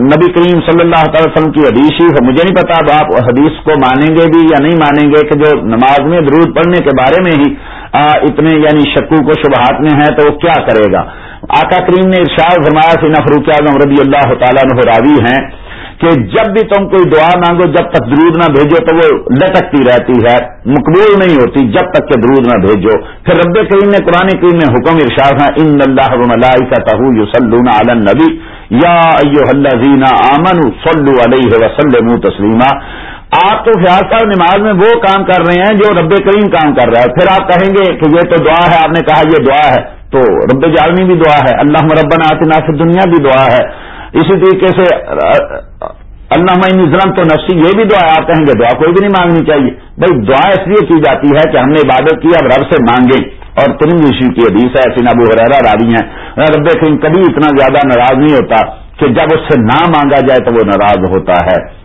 نبی کریم صلی اللہ تعالی وسلم کی حدیث ہی مجھے نہیں پتا اب آپ حدیث کو مانیں گے بھی یا نہیں مانیں گے کہ جو نماز میں، درود پڑھنے کے بارے میں ہی اتنے یعنی شکو کو شبہات میں ہے تو وہ کیا کرے گا؟ آقا کریم نے ارشاد فرمایا سی فروخ اعظم رضی اللہ تعالیٰ راوی ہیں کہ جب بھی تم کوئی دعا مانگو، جب تک درود نہ بھیجو تو وہ لٹکتی رہتی ہے، مقبول نہیں ہوتی، جب تک کہ درود نہ بھیجو۔ پھر رب کریم نے قرآن کریم میں حکم ارشاد ہے، ان اللہ کا تہو یو نبی یا آمن صلو علیہ وسلم تسلیمہ آپ تو فیاض صاحب نماز میں وہ کام کر رہے ہیں جو رب کریم کام کر رہا ہے۔ پھر آپ کہیں گے کہ یہ تو دعا ہے، آپ نے کہا یہ دعا ہے۔ تو رب جالمی بھی دعا ہے اللہ مربن آتنا سے دنیا بھی دعا ہے۔ اسی طریقے سے اللہ ظلم تو نفسی، یہ بھی دعا آپ کہیں گے، دعا کوئی بھی نہیں مانگنی چاہیے۔ بھائی دعا اس لیے کی جاتی ہے کہ ہم نے عبادت کی، اب رب سے مانگیں۔ اور تین کی حدیث ہے ایسی نبو حرا راوی ہیں۔ رب کریم کبھی اتنا زیادہ ناراض نہیں ہوتا کہ جب اس سے نہ مانگا جائے تو وہ ناراض ہوتا ہے۔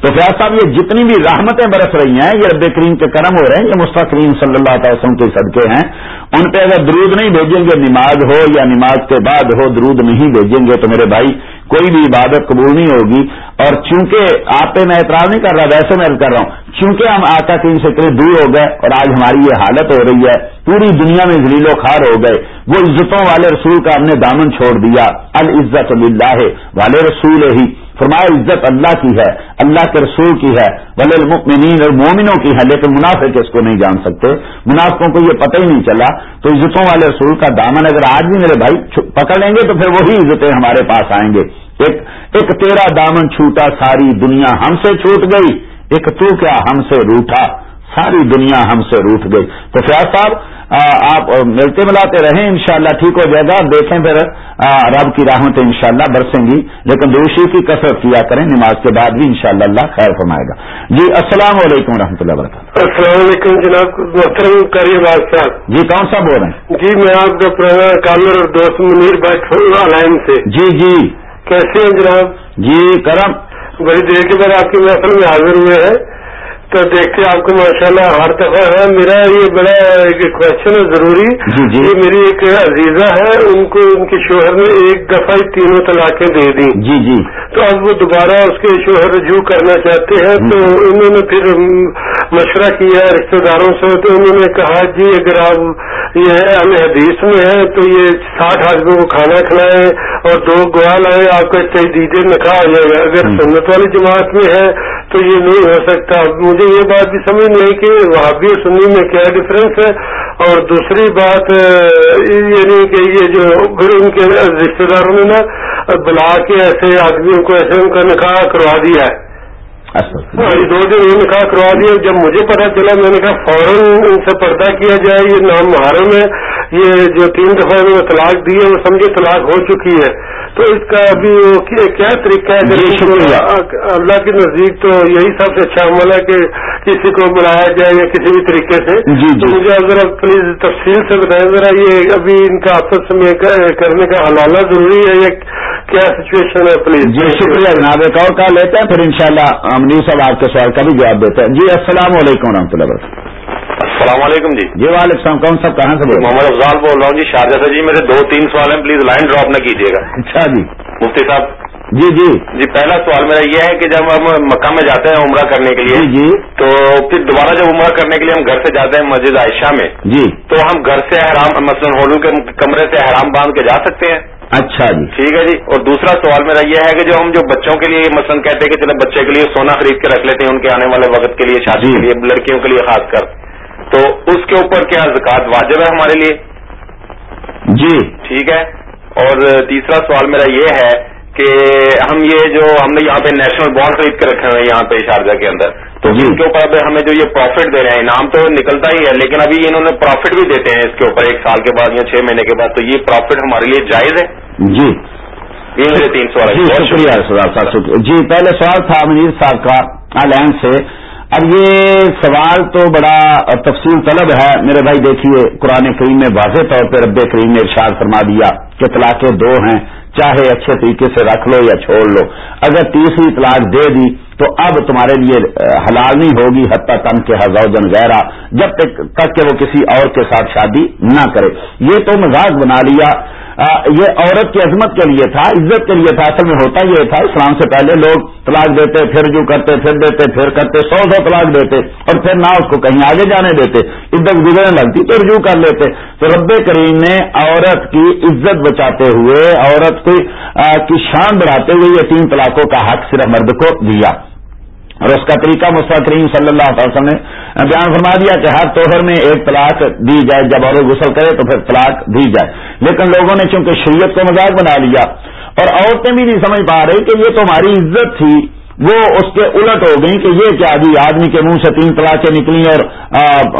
تو فیاض صاحب، یہ جتنی بھی رحمتیں برس رہی ہیں، یہ رب کریم کے کرم ہو رہے ہیں، یہ مستقرین صلی اللہ تعالی وسلم کے صدقے ہیں۔ ان پہ اگر درود نہیں بھیجیں گے، نماز ہو یا نماز کے بعد ہو درود نہیں بھیجیں گے، تو میرے بھائی، کوئی بھی عبادت قبول نہیں ہوگی۔ اور چونکہ آپ پہ میں اعتراض نہیں کر رہا، ویسے میں کر رہا ہوں، چونکہ ہم آقا کریم سے اتنے دور ہو گئے اور آج ہماری یہ حالت ہو رہی ہے، پوری دنیا میں ذلیل و خار ہو گئے۔ وہ عزتوں والے رسول کا ہم نے دامن چھوڑ دیا، العزت اللہ والے رسول ہی۔ فرمایا عزت اللہ کی ہے، اللہ کے رسول کی ہے بل المؤمنین اور مومنوں کی ہے، لیکن منافق اس کو نہیں جان سکتے۔ منافقوں کو یہ پتہ ہی نہیں چلا تو عزتوں والے رسول کا دامن اگر آج بھی میرے بھائی پکڑ لیں گے تو پھر وہی عزتیں ہمارے پاس آئیں گے۔ ایک ایک تیرا دامن چھوٹا، ساری دنیا ہم سے چھوٹ گئی۔ ایک تو کیا ہم سے روٹا، ساری دنیا ہم سے روٹ گئی۔ تو فیاض صاحب آپ ملتے ملاتے رہیں انشاءاللہ ٹھیک ہو جائے گا۔ دیکھیں پھر رب کی تو انشاءاللہ برسیں گی۔ لیکن دوشی کی کثرت کیا کریں نماز کے بعد بھی انشاءاللہ اللہ خیر فرمائے گا۔ جی السلام علیکم رحمۃ اللہ وبرکاتہ۔ السلام علیکم جناب محترم کریے صاحب۔ جی کون سا بول رہے ہیں؟ جی میں آپ کا پرانا کالر اور دوست منیر بھائی سے۔ جی جی۔ کیسے ہیں جناب؟ جی کرم۔ بڑی دیر کے بعد آپ کی محفل میں حاضر ہوئے ہیں۔ تو دیکھتے آپ کو ماشاء اللہ ہر دفعہ ہے۔ میرا یہ بڑا ایک کوشچن ہے ضروری۔ جی جی۔ یہ میری ایک عزیزہ ہے ان کو ان کے شوہر نے ایک دفعہ ہی تینوں طلاقیں دے دی جی جی۔ تو اب وہ دوبارہ اس کے شوہر رجوع کرنا چاہتے ہیں تو انہوں نے پھر مشورہ کیا رشتے داروں سے تو انہوں نے کہا جی اگر آپ یہ ہمیں حدیث میں ہے تو یہ ساٹھ آدمیوں کو کھانا کھلائیں اور دو گوا لائیں آپ کا تجدید نکاح آ جائے گا۔ اگر سنت والی جماعت میں ہے تو یہ نہیں ہو سکتا۔ مجھے یہ بات بھی سمجھ نہیں کہ وہابی اور سنی میں کیا ڈفرینس ہے؟ اور دوسری بات یعنی کہ یہ جو پھر ان کے رشتے داروں نے نا بلا کے ایسے آدمیوں کو ایسے ان کا نکاح کروا دیا ہے۔ دو دن یہ نکاح کروا دیا جب مجھے پتا چلا میں نے کہا فوراً ان سے پردہ کیا جائے یہ نام محرم ہے۔ یہ جو تین دفعہ انہوں نے طلاق دی ہے وہ سمجھے طلاق ہو چکی ہے۔ تو اس کا ابھی کیا طریقہ ہے؟ جی، اللہ کے نزدیک تو یہی سب سے اچھا عمل ہے کہ کسی کو بلایا جائے یا کسی بھی طریقے سے۔ جی جی۔ مجھے ذرا پلیز تفصیل سے بتائیں ذرا یہ ابھی ان کا آپس میں کرنے کا حلالہ ضروری ہے یا کیا سچویشن ہے پلیز جی شکریہ جناب ایک اور کال لیتے ہیں پھر انشاءاللہ شاء اللہ صاحب آپ کے سوال کا بھی جواب دیتے ہیں۔ جی السلام علیکم و رحمۃ اللہ وبرکاتہ۔ السلام علیکم جی۔ جی وعلیکم السلام کون صاحب کہاں سے بول محمد افضال بول رہا ہوں جی شارجہ سے جی میرے دو تین سوال ہیں پلیز لائن ڈراپ نہ کیجیے گا۔ اچھا جی۔ مفتی صاحب۔ جی جی۔ جی پہلا سوال میرا یہ ہے کہ جب ہم مکہ میں جاتے ہیں عمرہ کرنے کے لیے جی جی۔ تو پھر دوبارہ جب عمرہ کرنے کے لیے ہم گھر سے جاتے ہیں مسجد عائشہ میں جی۔ تو ہم گھر سے احرام مثلاً ہوٹل کے کمرے سے احرام باندھ کے جا سکتے ہیں۔ اچھا جی۔ ٹھیک ہے جی۔ اور دوسرا سوال میرا یہ ہے کہ جو ہم جو بچوں کے لیے مثلاً کہتے ہیں کہ چلے بچے کے لیے سونا خرید کے رکھ لیتے ہیں ان کے آنے والے وقت کے لیے شادی کے لیے لڑکیوں کے لیے خاص کر۔ تو اس کے اوپر کیا زکات واجب ہے ہمارے لیے؟ جی۔ ٹھیک ہے۔ اور تیسرا سوال میرا یہ ہے کہ ہم یہ جو ہم نے یہاں پہ نیشنل بانڈ خرید کے رکھے ہوئے یہاں پہ شارجہ کے اندر۔ تو جی۔ ان کے اوپر اب ہمیں جو یہ پروفٹ دے رہے ہیں انعام تو نکلتا ہی ہے لیکن ابھی انہوں نے پروفٹ بھی دیتے ہیں اس کے اوپر ایک سال کے بعد یا چھ مہینے کے بعد تو یہ پروفٹ ہمارے لیے جائز ہے؟ جی۔ تین سوال جی شکریہ صاحب جی پہلے سوال تھا منیر صاحب کا الین سے۔ اب یہ سوال تو بڑا تفصیل طلب ہے۔ میرے بھائی دیکھیے قرآن کریم میں واضح طور پہ رب کریم نے ارشاد فرما دیا کہ طلاقیں دو ہیں۔ چاہے اچھے طریقے سے رکھ لو یا چھوڑ لو۔ اگر تیسری طلاق دے دی تو اب تمہارے لیے حلال نہیں ہوگی، حتیٰ تن کے ہاں حضوجن غیرہ، جب تک کہ وہ کسی اور کے ساتھ شادی نہ کرے۔ یہ تو مزاق بنا لیا۔ یہ عورت کی عظمت کے لیے تھا، عزت کے لیے تھا، اصل میں ہوتا یہ تھا، اسلام سے پہلے لوگ طلاق دیتے، پھر جو کرتے، پھر دیتے، پھر کرتے، سو سو طلاق دیتے، اور پھر نہ اس کو کہیں آگے جانے دیتے عزت گزرنے لگتی، تو رجوع کر لیتے۔ تو رب کریم نے عورت کی عزت بچاتے ہوئے، عورت کی کی شان بڑھاتے ہوئے یہ تین طلاقوں کا حق صرف مرد کو دیا۔ اور اس کا طریقہ مصطفیٰ کریم صلی اللہ علیہ وسلم نے بیان فرما دیا کہ ہر توہر میں ایک طلاق دی جائے، جب عورت غسل کرے تو پھر طلاق دی جائے۔ لیکن لوگوں نے چونکہ شریعت کو مذاق بنا لیا اور عورتیں بھی نہیں سمجھ پا رہی کہ یہ تو ہماری عزت تھی، وہ اس کے الٹ ہو گئی کہ یہ کیا جی آدمی کے منہ سے تین طلاقیں نکلی اور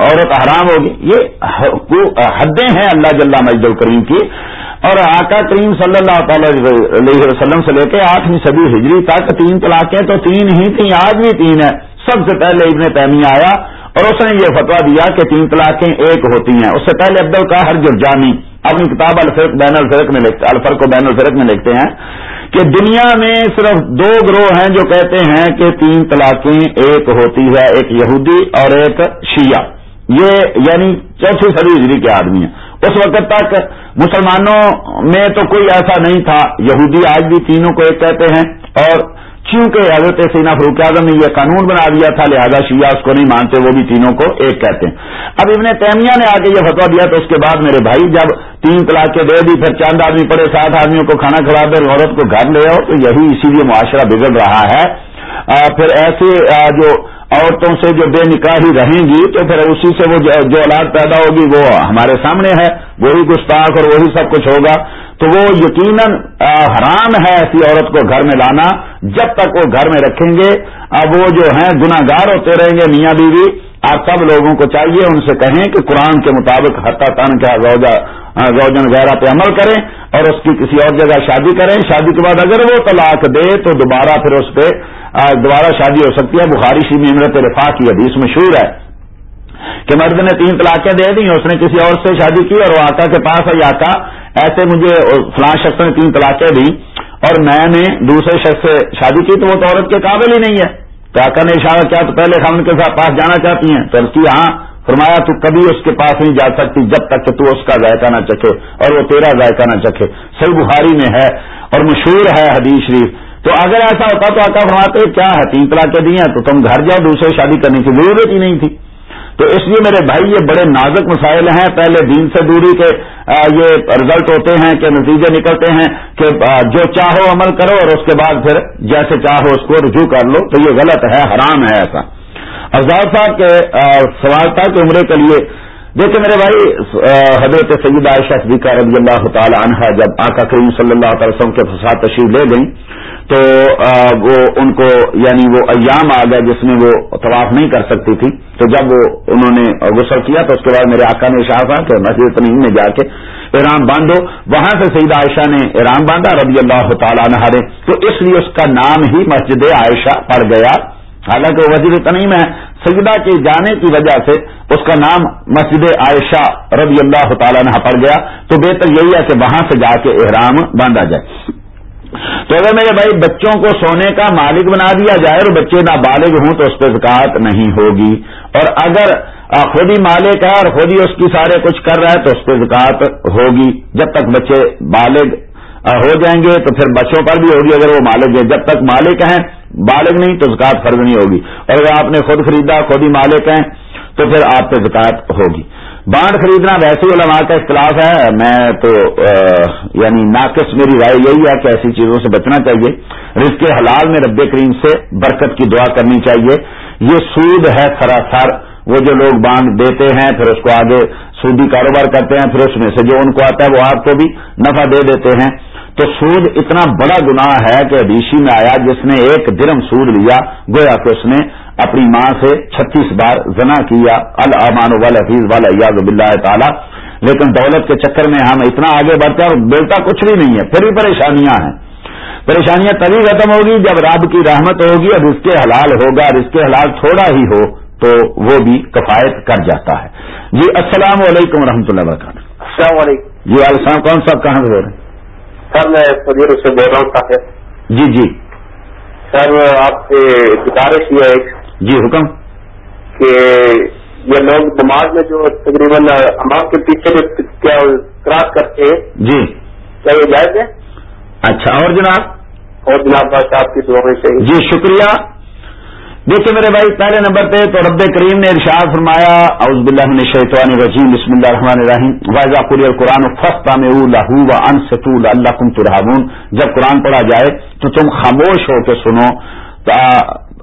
عورت حرام ہوگی۔ یہ حدیں ہیں اللہ جل مجد الکریم کی۔ اور آقا کریم صلی اللہ تعالی علیہ وسلم سے لے کے آٹھویں صدی ہجری تک تین طلاقیں تو تین ہی تھیں، آج بھی تین ہے سب سے پہلے ابن تیمیہ آیا اور اس نے یہ فتوا دیا کہ تین طلاقیں ایک ہوتی ہیں۔ اس سے پہلے عبد القاہر جرجانی اپنی کتاب الفرق بین الفرق میں لکھتے الفرق و بین الفرق میں لکھتے ہیں کہ دنیا میں صرف دو گروہ ہیں جو کہتے ہیں کہ تین طلاقیں ایک ہوتی ہے، ایک یہودی اور ایک شیعہ۔ یہ یعنی چوتھی صدی ہجری کے آدمی ہیں۔ اس وقت تک مسلمانوں میں تو کوئی ایسا نہیں تھا۔ یہودی آج بھی تینوں کو ایک کہتے ہیں۔ اور چونکہ حضرت سینا فروخ اعظم نے یہ قانون بنا دیا تھا لہذا شیعہ اس کو نہیں مانتے وہ بھی تینوں کو ایک کہتے ہیں۔ اب ابن تیمیہ نے آگے یہ فتوا دیا تو اس کے بعد میرے بھائی جب تین طلاقیں دے دی پھر چاند آدمی پڑے سات آدمیوں کو کھانا کھلا دے عورت کو گھر لے آؤ تو یہی اسی لیے معاشرہ بگڑ رہا ہے۔ آ، پھر ایسے آ، جو عورتوں سے جو بے نکاحی رہیں گی، تو پھر اسی سے وہ جو اولاد پیدا ہوگی، وہ ہمارے سامنے ہے، وہی گستاخ اور وہی سب کچھ ہوگا۔ تو وہ یقیناً حرام ہے ایسی عورت کو گھر میں لانا۔ جب تک وہ گھر میں رکھیں گے، اب وہ جو ہیں گناگار ہوتے رہیں گے میاں بیوی۔ آپ سب لوگوں کو چاہیے ان سے کہیں کہ قرآن کے مطابق حتیٰ تن کیا زوجہ زوجن وغیرہ پہ عمل کریں اور اس کی کسی اور جگہ شادی کریں۔ شادی کے بعد اگر وہ طلاق دے تو دوبارہ پھر اس پہ دوبارہ شادی ہو سکتی ہے۔ بخاری سی میں امرت رفا کی حدیث مشہور ہے کہ مرد نے تین طلاقیں دے دی اس نے کسی اور سے شادی کی اور وہ آقا کے پاس ہے آقا، ایسے مجھے فلاں شخص نے تین طلاقیں دی اور میں نے دوسرے شخص سے شادی کی تو وہ تو عورت کے قابل ہی نہیں ہے۔ تو آقا نے اشارہ کیا تو پہلے ہم کے ساتھ پاس جانا چاہتی ہیں۔ تو کی ہاں فرمایا، تو کبھی اس کے پاس نہیں جا سکتی جب تک کہ تو اس کا ذائقہ نہ چکھے اور وہ تیرا ذائقہ نہ چکھے۔ صحیح بخاری میں ہے اور مشہور ہے حدیث شریف۔ تو اگر ایسا ہوتا تو آقا فرماتے، کیا ہے تین طلاقیں دی ہیں، تو تم گھر جاؤ، دوسرے شادی کرنے کی ضرورت ہی نہیں تھی۔ تو اس لیے میرے بھائی، یہ بڑے نازک مسائل ہیں۔ پہلے دین سے دوری کے یہ رزلٹ ہوتے ہیں کہ نتیجے نکلتے ہیں کہ جو چاہو عمل کرو اور اس کے بعد پھر جیسے چاہو اس کو رجوع کر لو۔ تو یہ غلط ہے، حرام ہے ایسا۔ افزال صاحب کے سوال تھا کہ عمرے کے لیے، دیکھیں میرے بھائی حضرت سید عائشہ صدیقہ رضی اللہ تعالی عنہ جب آقا کریم صلی اللہ تعالی وسلم کے فساد تشریف لے گئیں تو وہ ان کو یعنی وہ ایام آ گیا جس میں وہ طواف نہیں کر سکتی تھی۔ تو جب وہ انہوں نے غسل کیا تو اس کے بعد میرے آقا نے اشارہ تھا کہ مسجد تنیم میں جا کے احرام باندھو۔ وہاں سے سعید عائشہ نے احرام باندھا رضی اللہ تعالیٰ عنہ نے۔ تو اس لیے اس کا نام ہی مسجد عائشہ پڑ گیا۔ حالانکہ وہ وزیر تنیم ہے۔ سجدہ کے جانے کی وجہ سے اس کا نام مسجد عائشہ رضی اللہ تعالیٰ عنہ پڑ گیا۔ تو بہتر یہی ہے کہ وہاں سے جا کے احرام باندھا جائے۔ تو اگر میرے بھائی بچوں کو سونے کا مالک بنا دیا جائے اور بچے نابالغ ہوں تو اس پہ زکات نہیں ہوگی۔ اور اگر خود ہی مالک ہے اور خود ہی اس کی سارے کچھ کر رہا ہے تو اس پہ زکات ہوگی۔ جب تک بچے بالغ ہو جائیں گے تو پھر بچوں پر بھی ہوگی۔ اگر وہ مالک ہے جب تک مالک ہیں، بالغ نہیں تو زکات فرض نہیں ہوگی۔ اور اگر آپ نے خود خریدا، خود ہی مالک ہیں، تو پھر آپ پہ زکات ہوگی۔ بانڈ خریدنا ویسے ہی علماء کا اختلاف ہے۔ میں تو یعنی ناقص میری رائے یہی ہے کہ ایسی چیزوں سے بچنا چاہیے۔ رزق حلال میں رب کریم سے برکت کی دعا کرنی چاہیے۔ یہ سود ہے سراسر وہ جو لوگ باندھ دیتے ہیں، پھر اس کو آگے سودی کاروبار کرتے ہیں، پھر اس میں سے جو ان کو آتا ہے، وہ آپ کو بھی نفع دے دیتے ہیں۔ تو سود اتنا بڑا گناہ ہے کہ ادیشی میں آیا، جس نے ایک درم سود لیا، گویا کہ اس نے اپنی ماں سے چھتیس بار زنا کیا المان والحفیظ والا یاز بلّہ تعالی۔ لیکن دولت کے چکر میں ہم اتنا آگے بڑھتے ہیں اور بیٹا کچھ بھی نہیں ہے پھر بھی پریشانیاں ہیں۔ پریشانیاں تبھی ختم ہوگی جب رب کی رحمت ہوگی اور اس کے حلال ہوگا اور اس کے حلال تھوڑا ہی ہو تو وہ بھی کفایت کر جاتا ہے۔ جی السلام علیکم و رحمۃ اللہ وبرکاتہ۔ السلام علیکم۔ جی السلام کون صاحب کہاں سے بول رہے ہیں؟ سر میں فضیر سے بول رہا ہوں صاحب۔ جی جی۔ سر آپ سے گزارش یہ ایک جی حکم۔ کہ یہ لوگ نماز میں جو تقریباً امام کے پیچھے جو کیا کراس کرتے ہیں جی۔ کیا یہ جائز ہے؟ اچھا اور جناب؟ اور جناب بادشاہ آپ کی دعا میں چاہیے جی شکریہ۔ دیکھیے میرے بھائی پہلے نمبر پہ تو رب کریم نے ارشاد فرمایا اعوذ باللہ من الشیطان الرجیم بسم اللہ الرحمن الرحیم۔ واضح قری القرآن فستا میں لہو و انسطو اللہ کم ترہابون جب قرآن پڑھا جائے تو تم خاموش ہو کے سنو۔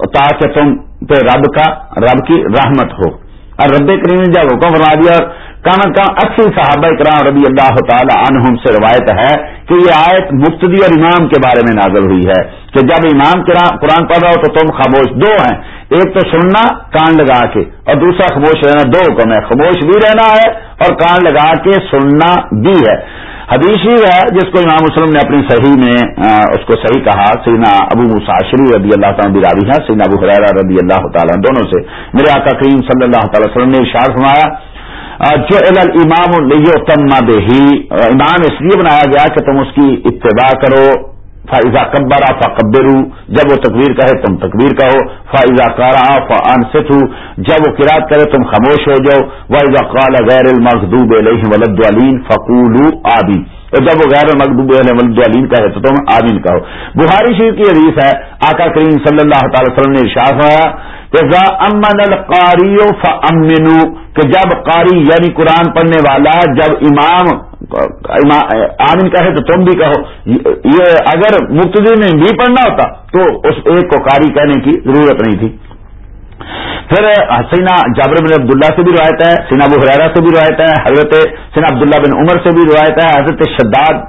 تاکہ تم پہ رب کا، رب کی رحمت ہو۔ اور رب کریم نے جب حکم فرما دیا اور کہاں کہاں اسی صحابہ کرام ربی اللہ تعالی عنہم سے روایت ہے کہ یہ آیت مفتی اور امام کے بارے میں نازل ہوئی ہے کہ جب امام قرآن پڑھ رہا ہو تو تم خاموش دو ہیں۔ ایک تو سننا، کان لگا کے، اور دوسرا خاموش رہنا دو حکم ہے خاموش بھی رہنا ہے اور کان لگا کے سننا بھی ہے۔ حدیث ہی ہے، جس کو امام وسلم نے اپنی صحیح میں اس کو صحیح کہا سینا ابو مساشری رضی اللہ تعالیٰ براوی ہے سینا ابو حرا رضی اللہ تعالیٰ دونوں سے۔ میرے آقا کریم صلی اللہ تعالی وسلم نے اشار فرمایا جو امام تم دے امام اس لیے بنایا گیا کہ تم اس کی اتباع کرو۔ فائزہ قبرا فقبرو جب وہ تقویر کہے تم تقبیر کہو فائزہ کارا فانست جب وہ قرات کرے تم خاموش ہو جاؤ وائزہ قال غیر المخوب علیہ ولد علین فقول آبی اور جب وہ غیر مقدوب ولد علین کہے تو تم آمین کہو۔ بخاری شریف کی حدیث ہے، آقا کریم صلی اللہ تعالی وسلم نے ارشاد ہوا امن القاری فامنو، کہ جب قاری یعنی قرآن پڑھنے والا، جب امام آمن کہے تو تم بھی کہو۔ یہ اگر مقتدی نے بھی پڑھنا ہوتا، تو اس ایک کو قاری کہنے کی ضرورت نہیں تھی۔ پھر حسینہ جابر بن عبداللہ سے بھی روایت ہے، سینا ابو حرا سے بھی روایت ہے، حضرت سینا عبداللہ بن عمر سے بھی روایت ہے، حضرت شداد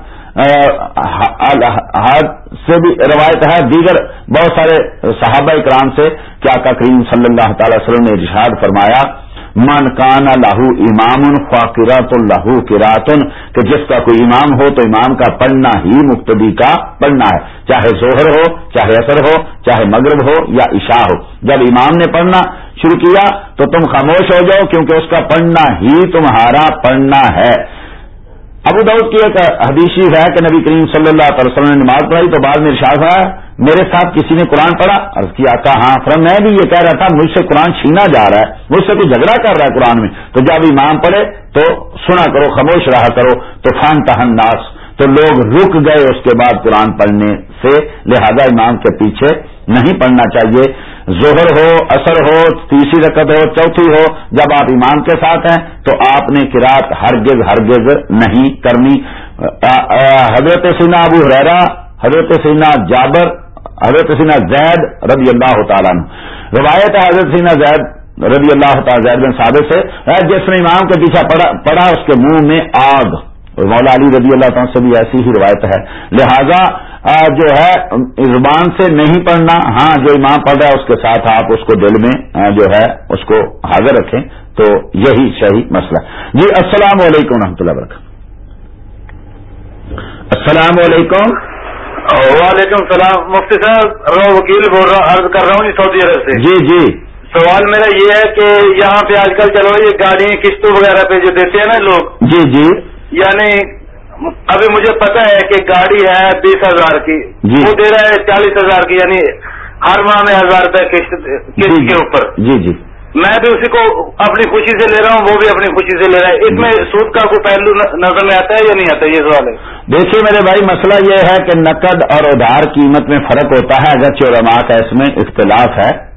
سے بھی روایت ہے، دیگر بہت سارے صحابہ اکرام سے کیا کا کریم صلی اللہ تعالی وسلم نے ارشاد فرمایا، من کان لاہو امام خواقرات لاہو کراتن کہ جس کا کوئی امام ہو تو امام کا پڑھنا ہی مقتدی کا پڑھنا ہے، چاہے زہر ہو، چاہے اثر ہو، چاہے مغرب ہو یا عشاء ہو۔ جب امام نے پڑھنا شروع کیا تو تم خاموش ہو جاؤ کیونکہ اس کا پڑھنا ہی تمہارا پڑھنا ہے۔ ابو دعود کی ایک حدیثی ہے کہ نبی کریم صلی اللہ تعالی وسلم نے نماز پڑھائی تو بعد میں ارشاد ہے میرے ساتھ کسی نے قرآن پڑھا؟ عرض کیا کہ ہاں فرم میں بھی یہ کہہ رہا تھا، مجھ سے قرآن چھینا جا رہا ہے، مجھ سے کوئی جھگڑا کر رہا ہے قرآن میں۔ تو جب امام پڑھے تو سنا کرو، خاموش رہا کرو، تو فان تہن ناس تو لوگ رک گئے اس کے بعد قرآن پڑھنے سے، لہذا امام کے پیچھے نہیں پڑھنا چاہیے۔ زہر ہو اثر ہو، تیسری رکت ہو، چوتھی ہو، جب آپ ایمان کے ساتھ ہیں تو آپ نے کراط ہرگز ہرگز نہیں کرنی۔ حضرت سینا ابو حرا حضرت سینا جابر، حضرت سینا زید رضی اللہ تعالیٰ روایت ہے حضرت سینا زید رضی اللہ تعالیٰ زید بن صادق سے جس نے امام کے پیچھے پڑا اس کے منہ میں آگ۔ مولا علی رضی اللہ تعالیٰ سے بھی ایسی ہی روایت ہے۔ لہذا جو ہے زبان سے نہیں پڑھنا ہاں جو امام پڑھ رہا ہے اس کے ساتھ آپ اس کو دل میں جو ہے اس کو حاضر رکھیں تو یہی صحیح مسئلہ جی السلام علیکم رحمۃ اللہ وبرکاتہ۔ السلام علیکم۔ وعلیکم السلام۔ مفتی صاحب وکیل بول رہا ہوں عرض کر رہا ہوں سعودی عرب سے۔ جی جی۔ سوال میرا یہ ہے کہ یہاں پہ آج کل چلو یہ گاڑی قسطوں وغیرہ پہ جو دیتے ہیں نا لوگ جی جی۔ یعنی ابھی مجھے پتا ہے کہ گاڑی ہے بیس ہزار کی۔ جی۔ وہ دے رہا ہے چالیس ہزار کی یعنی ہر ماہ میں ہزار روپے قسط قسط کے اوپر۔ جی جی۔ میں بھی اسی کو اپنی خوشی سے لے رہا ہوں وہ بھی اپنی خوشی سے لے رہا ہے۔ اس میں سود کا کوئی پہلو نظر میں آتا ہے یا نہیں آتا یہ سوال ہے۔ دیکھیے میرے بھائی مسئلہ یہ ہے کہ نقد اور ادھار قیمت میں فرق ہوتا ہے اگرچہ علماء کا اس میں اختلاف ہے۔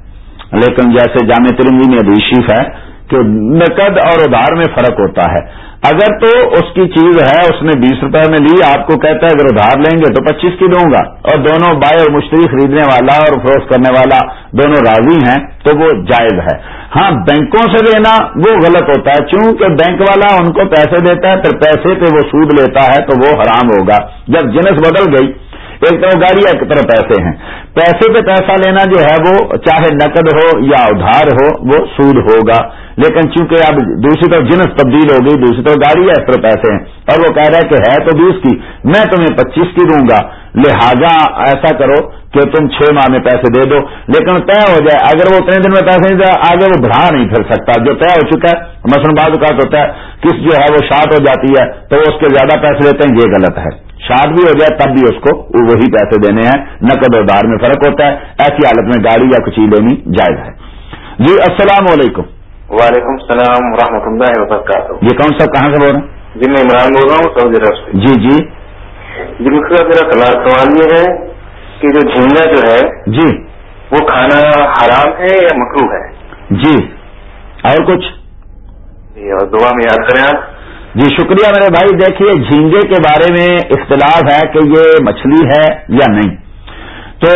لیکن جیسے جامع ترنگی میں شیف ہے کہ نقد اور ادھار میں فرق ہوتا ہے۔ اگر تو اس کی چیز ہے، اس نے بیس روپے میں لی، آپ کو کہتا ہے اگر ادھار لیں گے تو پچیس کی دوں گا۔ اور دونوں بائے اور مشتری خریدنے والا اور فروخت کرنے والا دونوں راضی ہیں، تو وہ جائز ہے۔ ہاں بینکوں سے لینا وہ غلط ہوتا ہے، چونکہ بینک والا ان کو پیسے دیتا ہے، پھر پیسے پہ وہ سود لیتا ہے تو وہ حرام ہوگا۔ جب جنس بدل گئی، ایک طرف گاڑی ایک طرف پیسے ہیں۔ پیسے پہ پیسہ لینا جو ہے، وہ چاہے نقد ہو یا ادھار ہو، وہ سود ہوگا۔ لیکن چونکہ اب دوسری طرف جنس تبدیل ہو گئی، دوسری طرف گاڑی ہے، اس طرف پیسے ہیں۔ اور وہ کہہ رہا ہے کہ ہے تو بیس کی، میں تمہیں پچیس کی دوں گا۔ لہذا ایسا کرو کہ تم چھ ماہ میں پیسے دے دو۔ لیکن طے ہو جائے، اگر وہ اتنے دن میں پیسے نہیں دے، آگے وہ بڑھا نہیں پھر سکتا۔ جو طے ہو چکا ہے، مثلاً بعض اوقات ہوتا ہے، کس جو ہے وہ شارٹ ہو جاتی ہے، تو وہ اس کے زیادہ پیسے لیتے ہیں، یہ غلط ہے۔ شارٹ بھی ہو جائے، تب بھی اس کو وہی پیسے دینے ہیں۔ نقد و دار میں فرق ہوتا ہے، ایسی حالت میں گاڑی یا کچھ لینی جائز ہے۔ جی السلام علیکم۔ وعلیکم السلام و رحمۃ اللہ وبرکاتہ۔ یہ کون صاحب کہاں سے بول رہے ہیں؟ جی میں عمران بول رہا ہوں سعودی عرب سے۔ جی جی۔ جی مجھ میرا سوال یہ ہے کہ جو جھینگا جو ہے جی۔ وہ کھانا حرام ہے یا مکرو ہے؟ جی۔ اور کچھ؟ جی اور دعا میں یاد کریں آپ۔ جی شکریہ میرے بھائی۔ دیکھیے جھینگے کے بارے میں اختلاف ہے کہ یہ مچھلی ہے یا نہیں۔ تو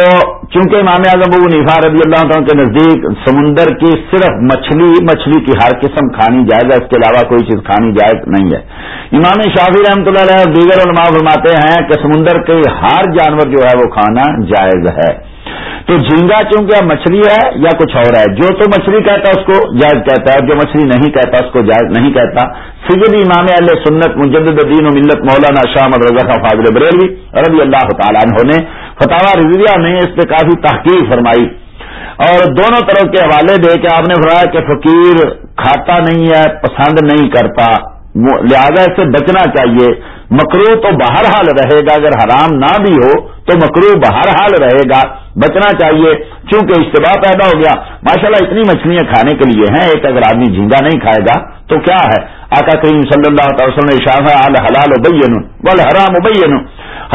چونکہ امام اعظم ابو نیفا رضی اللہ عنہ کے نزدیک سمندر کی صرف مچھلی مچھلی کی ہر قسم کھانی جائز ہے، اس کے علاوہ کوئی چیز کھانی جائز نہیں ہے۔ امام شافی رحمۃ اللہ علیہ دیگر علماء فرماتے ہیں کہ سمندر کے ہر جانور جو ہے وہ کھانا جائز ہے۔ تو جھینگا چونکہ اب مچھلی ہے یا کچھ اور ہے، جو تو مچھلی کہتا ہے اس کو جائز کہتا ہے، جو مچھلی نہیں کہتا اس کو جائز نہیں کہتا۔ سید امام علیہ سنت مجد الدین و ملت مولانا شاہ رضا فاضل بریلوی رضی اللہ تعالیٰ عنہ نے فتح رضویہ نے اس پہ کافی تحقیق فرمائی۔ اور دونوں طرف کے حوالے دے کے آپ نے فرمایا کہ فقیر کھاتا نہیں ہے، پسند نہیں کرتا۔ لہذا اس سے بچنا چاہیے۔ مکرو تو باہر حال رہے گا۔ اگر حرام نہ بھی ہو تو مکرو باہر حال رہے گا۔ بچنا چاہیے۔ چونکہ اشتباہ پیدا ہو گیا۔ ماشاءاللہ اتنی مچھلیاں کھانے کے لیے ہیں، ایک اگر آدمی جھینگا نہیں کھائے گا تو کیا ہے؟ آقا کریم صلی اللہ تعالی وسلم شاہ حلال ابین بول حرام ابین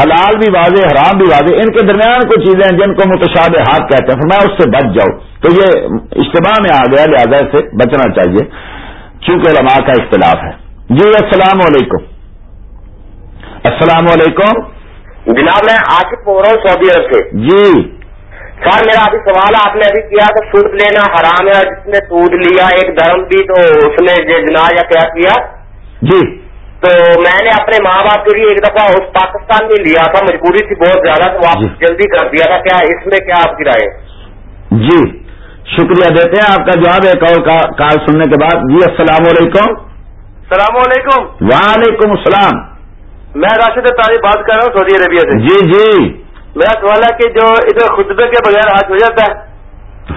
حلال بھی واضح حرام بھی واضح ان کے درمیان کچھ چیزیں ہیں جن کو متشاد ہاتھ کہتے ہیں۔ میں اس سے بچ جاؤ۔ تو یہ اجتماع میں آ گیا لہٰذا سے بچنا چاہیے۔ کیونکہ علماء کا اختلاف ہے۔ جی السلام علیکم۔ السلام علیکم۔ جناب میں آصف بول رہا ہوں سعودی عرب سے۔ جی۔ سر میرا ابھی سوال آپ نے ابھی کیا کہ سود لینا حرام ہے جس نے سود لیا ایک دھرم بھی تو اس نے جنا یا کیا کیا؟ جی۔ تو میں نے اپنے ماں باپ کے لیے ایک دفعہ اس پاکستان میں لیا تھا مجبوری تھی بہت زیادہ تو واپس جی۔ جلدی کر دیا تھا کیا اس میں کیا آپ کی رائے؟ جی شکریہ دیتے ہیں۔ آپ کا جواب ایک اور کال سننے کے بعد۔ جی السلام علیکم۔ السلام علیکم۔ وعلیکم السلام۔ میں راشد تاریخ بات کر رہا ہوں سعودی عربیہ سے۔ جی جی۔ میرا سوال ہے کہ جو ادھر خطبے کے بغیر حج ہو جاتا ہے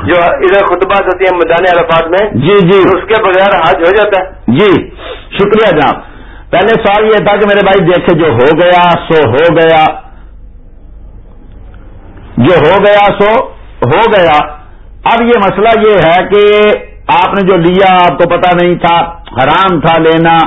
جو ادھر خطبہ ہوتی ہے میدان عرفات میں جی جی۔ اس کے بغیر حج ہو جاتا ہے۔ جی شکریہ جناب۔ پہلے سوال یہ تھا کہ میرے بھائی دیکھے جو ہو گیا سو ہو گیا۔ جو ہو گیا سو ہو گیا۔ اب یہ مسئلہ یہ ہے کہ آپ نے جو لیا، آپ کو پتا نہیں تھا، حرام تھا لینا۔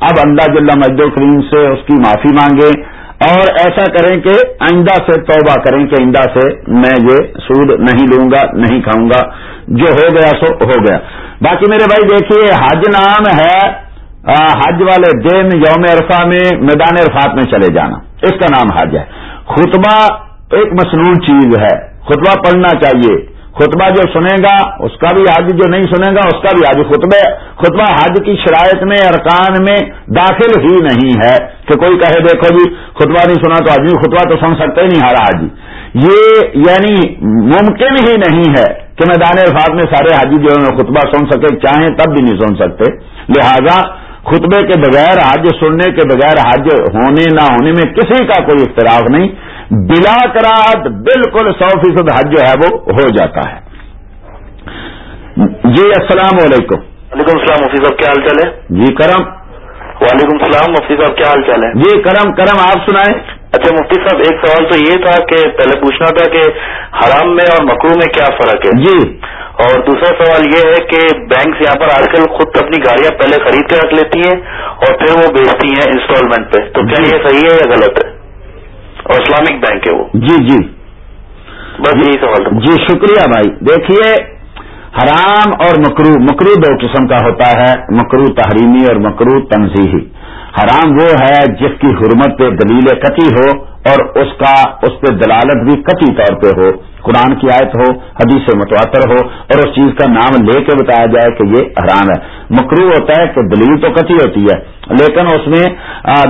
اب اللہ جل مجد کریم سے اس کی معافی مانگے۔ اور ایسا کریں کہ آئندہ سے توبہ کریں کہ آئندہ سے میں یہ سود نہیں لوں گا، نہیں کھاؤں گا۔ جو ہو گیا سو ہو گیا۔ باقی میرے بھائی دیکھیے، حج نام ہے حج والے دن یوم عرفہ میں میدان عرفات میں چلے جانا۔ اس کا نام حج ہے۔ خطبہ ایک مصنون چیز ہے۔ خطبہ پڑھنا چاہیے۔ خطبہ جو سنے گا، اس کا بھی حج، جو نہیں سنے گا، اس کا بھی حج۔ خطبہ خطبہ حج کی شرائط میں، ارکان میں داخل ہی نہیں ہے۔ کہ کوئی کہے، دیکھو جی خطبہ نہیں سنا تو آدمی خطبہ تو سن سکتے نہیں ہر حاجی یہ یعنی ممکن ہی نہیں ہے کہ میدان الفاظ میں سارے حاجی جو خطبہ سن سکے چاہیں تب بھی نہیں سن سکتے۔ لہذا خطبے کے بغیر حج سننے کے بغیر حج ہونے نہ ہونے میں کسی کا کوئی اختلاف نہیں۔ بلا کراد بالکل سو فیصد حج جو ہے وہ ہو جاتا ہے۔ جی السلام علیکم۔ وعلیکم السلام مفتی صاحب کیا حال چال ہے؟ جی کرم۔ وعلیکم السلام مفتی صاحب کیا حال چال ہے؟ جی کرم کرم آپ سنائیں۔ اچھا مفتی صاحب ایک سوال تو یہ تھا کہ پہلے پوچھنا تھا کہ حرام میں اور مکرو میں کیا فرق ہے؟ جی۔ اور دوسرا سوال یہ ہے کہ بینکس یہاں پر آج کل خود اپنی گاڑیاں پہلے خرید کے رکھ لیتی ہیں اور پھر وہ بیچتی ہیں انسٹالمنٹ پہ۔ تو کیا جی۔ یہ صحیح ہے یا غلط ہے؟ اور اسلامک بینک ہے وہ۔ جی جی۔ بس یہی سوال جی شکریہ بھائی۔ دیکھیے حرام اور مکرو مکرو دو قسم کا ہوتا ہے۔ مکرو تحریمی اور مکرو تنظیحی حرام وہ ہے جس کی حرمت پہ دلیل قطعی ہو۔ اور اس کا، اس پہ دلالت بھی قطعی طور پہ ہو۔ قرآن کی آیت ہو، حدیث متواتر ہو، اور اس چیز کا نام لے کے بتایا جائے کہ یہ حرام ہے۔ مکرو ہوتا ہے کہ دلیل تو قطعی ہوتی ہے، لیکن اس میں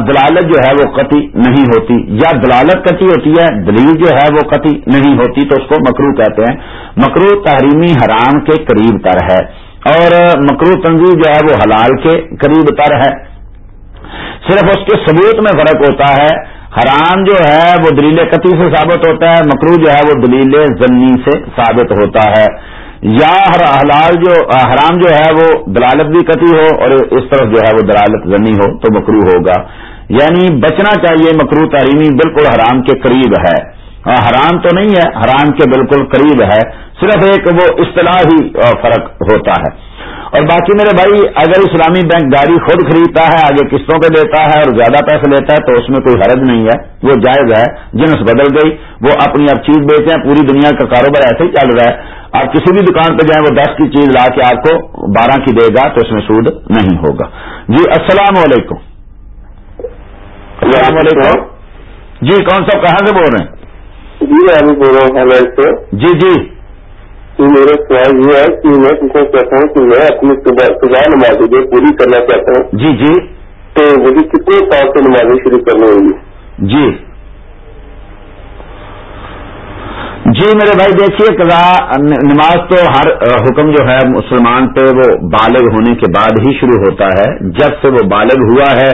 دلالت جو ہے وہ قطعی نہیں ہوتی۔ یا دلالت قطعی ہوتی ہے، دلیل جو ہے وہ قطعی نہیں ہوتی، تو اس کو مکرو کہتے ہیں۔ مکرو تحریمی حرام کے قریب تر ہے، اور مکرو تنظیم جو ہے وہ حلال کے قریب تر ہے۔ صرف اس کے ثبوت میں فرق ہوتا ہے حرام جو ہے وہ دلیل قطعی سے ثابت ہوتا ہے مکرو جو ہے وہ دلیل زمین سے ثابت ہوتا ہے۔ یا حلال جو، حرام جو ہے وہ دلالت بھی قطعی ہو اور اس طرف جو ہے وہ دلالت زنی ہو تو مکرو ہوگا۔ یعنی بچنا چاہیے مکرو تعلیمی بالکل حرام کے قریب ہے۔ حرام تو نہیں ہے، حرام کے بالکل قریب ہے۔ صرف ایک وہ اصطلاحی فرق ہوتا ہے۔ اور باقی میرے بھائی اگر اسلامی بینک گاڑی خود خریدتا ہے آگے قسطوں پہ دیتا ہے اور زیادہ پیسے لیتا ہے تو اس میں کوئی حرج نہیں ہے۔ وہ جائز ہے۔ جنس بدل گئی۔ وہ اپنی اب چیز بیچتے ہیں پوری دنیا کا کاروبار ایسے ہی چل رہا ہے۔ آپ کسی بھی دکان پہ جائیں وہ دس کی چیز لا کے آپ کو بارہ کی دے گا تو اس میں سود نہیں ہوگا۔ جی السلام علیکم۔ السلام علیکم۔ جی کون صاحب کہاں سے بول رہے ہیں؟ جی میں بول رہا ہوں جی جی۔ کہ میرا سوال یہ ہے کہ میں تم کو کہتا ہوں کہ میں اپنی صبح نمازیں جو پوری کرنا چاہتا ہوں جی جی۔ تو مجھے کتنے سال سے نمازیں شروع کرنی ہوں گی جی۔ جی میرے بھائی دیکھیے قضا نماز تو ہر حکم جو ہے مسلمان پہ وہ بالغ ہونے کے بعد ہی شروع ہوتا ہے۔ جب سے وہ بالغ ہوا ہے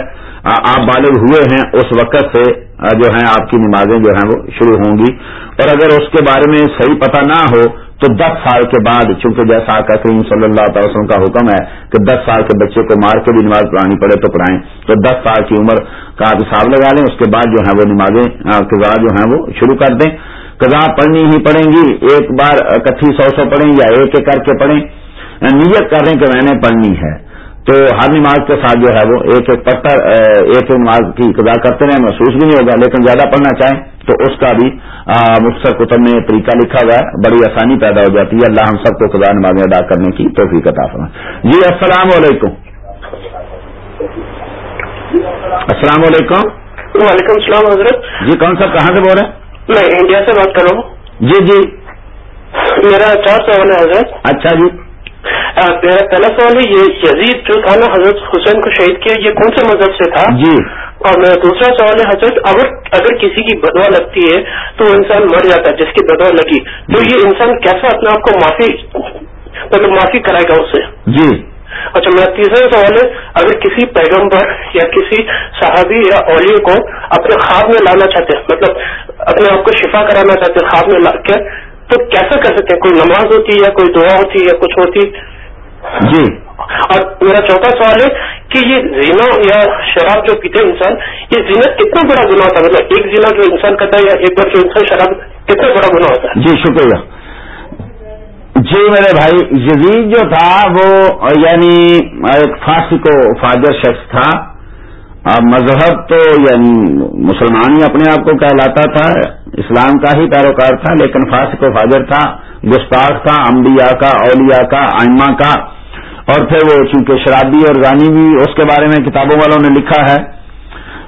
آپ بالغ ہوئے ہیں اس وقت سے جو ہیں آپ کی نمازیں جو ہیں وہ شروع ہوں گی۔ اور اگر اس کے بارے میں صحیح پتہ نہ ہو تو دس سال کے بعد، چونکہ جیسا آقا کریم صلی اللہ تعالی وسلم کا حکم ہے کہ دس سال کے بچے کو مار کے بھی نماز پڑھانی پڑے تو پڑھائیں۔ تو دس سال کی عمر کا آپ حساب لگا لیں، اس کے بعد جو ہے وہ نمازیں قزا جو ہیں وہ شروع کر دیں۔ قزا پڑھنی ہی پڑیں گی، ایک بار کتھی سو سو پڑھیں یا ایک ایک کر کے پڑھیں۔ یعنی نیت کر لیں کہ میں نے پڑھنی ہے۔ تو ہر نماز کے ساتھ جو ہے وہ ایک ایک پتھر ایک ایک نماز کی قضا کرتے رہے محسوس بھی نہیں ہوگا لیکن زیادہ پڑھنا چاہیں تو اس کا بھی مختصر کتب میں طریقہ لکھا ہوا ہے بڑی آسانی پیدا ہو جاتی ہے۔ اللہ ہم سب کو قضا نمازیں ادا کرنے کی توفیق عطا فرمائے۔ جی السلام علیکم۔ السلام علیکم۔ وعلیکم السلام حضرت۔ جی کون سا کہاں سے بول رہے ہیں؟ میں انڈیا سے بات کر رہا ہوں۔ جی جی۔ میرا چار سوال ہے حضرت۔ اچھا جی۔ میرا پہلا سوال ہے یہ یزید جو تھا نا حضرت حسین کو شہید کیا یہ کون سے مذہب سے تھا؟ جی۔ اور میرا دوسرا سوال ہے حضرت اگر اگر کسی کی بدوا لگتی ہے تو انسان مر جاتا ہے جس کی بدوا لگی تو یہ انسان کیسا اپنے آپ کو معافی مطلب معافی کرائے گا اس سے جی۔ اچھا میرا تیسرا سوال ہے اگر کسی پیغمبر یا کسی صحابی یا اولیو کو اپنے خواب میں لانا چاہتے ہیں مطلب اپنے آپ کو شفا کرانا چاہتے ہیں خواب میں لا کے تو کیسا کر سکتے ہیں؟ کوئی نماز ہوتی ہے کوئی دعا ہوتی ہے کچھ ہوتی جی۔ اور میرا چوتھا سوال ہے کہ یہ زینا یا شراب جو پیتے انسان یہ زینا کتنا بڑا گنا ہوتا ہے؟ مطلب ایک زینا جو انسان کرتا ہے یا ایک بار جو انسان شراب کتنا بڑا گنا ہوتا ہے؟ جی شکریہ۔ جی میرے بھائی یزید جو تھا وہ یعنی ایک فاسق و فاجر شخص تھا۔ مذہب تو یعنی مسلمان ہی اپنے آپ کو کہلاتا تھا، اسلام کا ہی پیروکار تھا، لیکن فاسق و فاجر تھا، گستاخ تھا، انبیاء کا، اولیاء کا، آئمہ کا۔ اور پھر وہ چونکہ شرابی اور رانی بھی، اس کے بارے میں کتابوں والوں نے لکھا ہے۔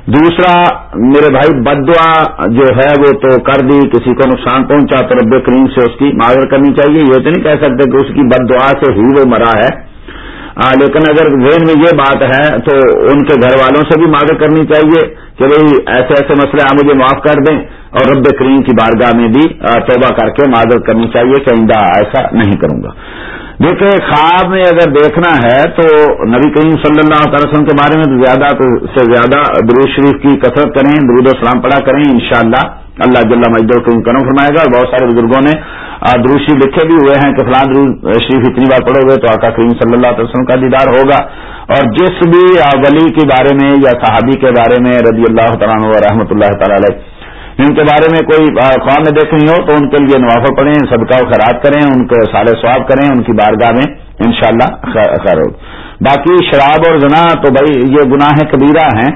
دوسرا، میرے بھائی، بدعا جو ہے وہ تو کر دی، کسی کو نقصان پہنچا تو رب کریم سے اس کی معذر کرنی چاہیے۔ یہ تو نہیں کہہ سکتے کہ اس کی بد دعا سے ہی وہ مرا ہے۔ ہاں، لیکن اگر ذہن میں یہ بات ہے، تو ان کے گھر والوں سے بھی مادر کرنی چاہیے کہ بھئی ایسے ایسے مسئلے آپ مجھے معاف کر دیں اور رب کریم کی بارگاہ میں بھی توبہ کر کے معذرت کرنی چاہیے کہ آئندہ ایسا نہیں کروں گا۔ دیکھیں، خواب میں اگر دیکھنا ہے، تو نبی کریم صلی اللہ تعالی وسلم کے بارے میں زیادہ سے زیادہ درود شریف کی کثرت کریں، درود و سلام پڑھا کریں، انشاءاللہ۔ اللہ جل مجد الکریم کرم فرمائے گا اور بہت سارے بزرگوں نے دروشی لکھے بھی ہوئے ہیں کہ فلاں درود شریف اتنی بار پڑھو گے تو آقا کریم صلی اللہ علیہ وسلم کا دیدار ہوگا اور جس بھی ولی کے بارے میں یا صحابی کے بارے میں رضی اللہ تعالیٰ و رحمۃ اللہ تعالی علیہ، ان کے بارے میں کوئی خواہ میں دیکھنی ہو تو ان کے لیے نوافع پڑھیں، صدقہ و خیرات کریں، ان کو سال سواب کریں، ان کی بارگاہ میں انشاءاللہ خیر ہوگا باقی شراب اور زنا تو بھائی یہ گناہ کبیرہ ہیں۔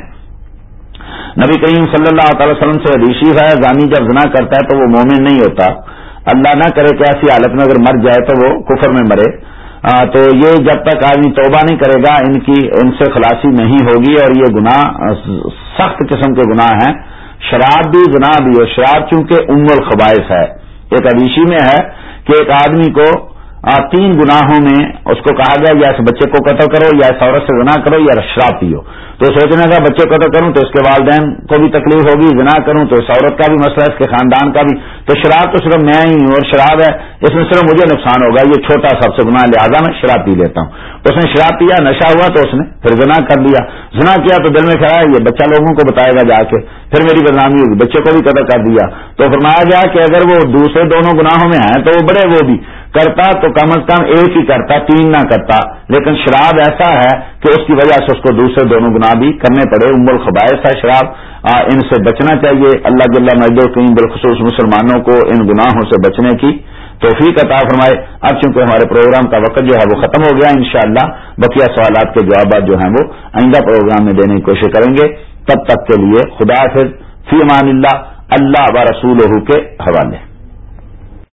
نبی کریم صلی اللہ تعالی وسلم سے ریشی ہے، زانی جب زنا کرتا ہے تو وہ مومن نہیں ہوتا۔ اللہ نہ کرے کہ ایسی حالت میں اگر مر جائے تو وہ کفر میں مرے۔ تو یہ جب تک آدمی توبہ نہیں کرے گا، ان کی، ان سے خلاصی نہیں ہوگی اور یہ گناہ، سخت قسم کے گناہ ہیں۔ شراب بھی گناہ بھی اور شراب چونکہ ام الخبائش ہے۔ ایک ادیشی میں ہے کہ ایک آدمی کو تین گناہوں میں اس کو کہا گیا یا اس بچے کو قتل کرو یا اس عورت سے گناہ کرو یا شراب پیو۔ تو سوچنے کا بچے قتل کروں تو اس کے والدین کو بھی تکلیف ہوگی گنا کروں تو اس عورت کا بھی مسئلہ اس کے خاندان کا بھی۔ تو شراب تو صرف میں ہی ہوں اور شراب ہے، اس میں صرف مجھے نقصان ہوگا، یہ چھوٹا سب سے گناہ لہٰذا میں شراب پی لیتا ہوں۔ اس نے شراب پیا، نشہ ہوا تو اس نے پھر گنا کر لیا۔ گنا کیا تو دل میں کھڑا ہے، یہ بچہ لوگوں کو بتائے گا جا کے۔ پھر میری بدنامی ہوگی، بچے کو بھی قدر کر دیا۔ تو فرمایا گیا کہ اگر وہ دوسرے دونوں گناہوں میں ہیں تو وہ بڑے وہ بھی۔ کرتا تو کم از کم ایک ہی کرتا، تین نہ کرتا۔ لیکن شراب ایسا ہے کہ اس کی وجہ سے اس کو دوسرے دونوں گناہ بھی کرنے پڑے۔ امر خبائش ہے شراب ان سے بچنا چاہیے۔ اللہ جل مجدور بالخصوص مسلمانوں کو ان گناہوں سے بچنے کی توفیق عطا فرمائے۔ اب چونکہ ہمارے پروگرام کا وقت جو ہے وہ ختم ہو گیا، انشاءاللہ شاء بقیہ سوالات کے جوابات جو ہیں وہ آئندہ پروگرام میں دینے کی کوشش کریں گے۔ تب تک کے لیے خدا حافظ، فی امان اللہ اللہ و رسول کے حوالے۔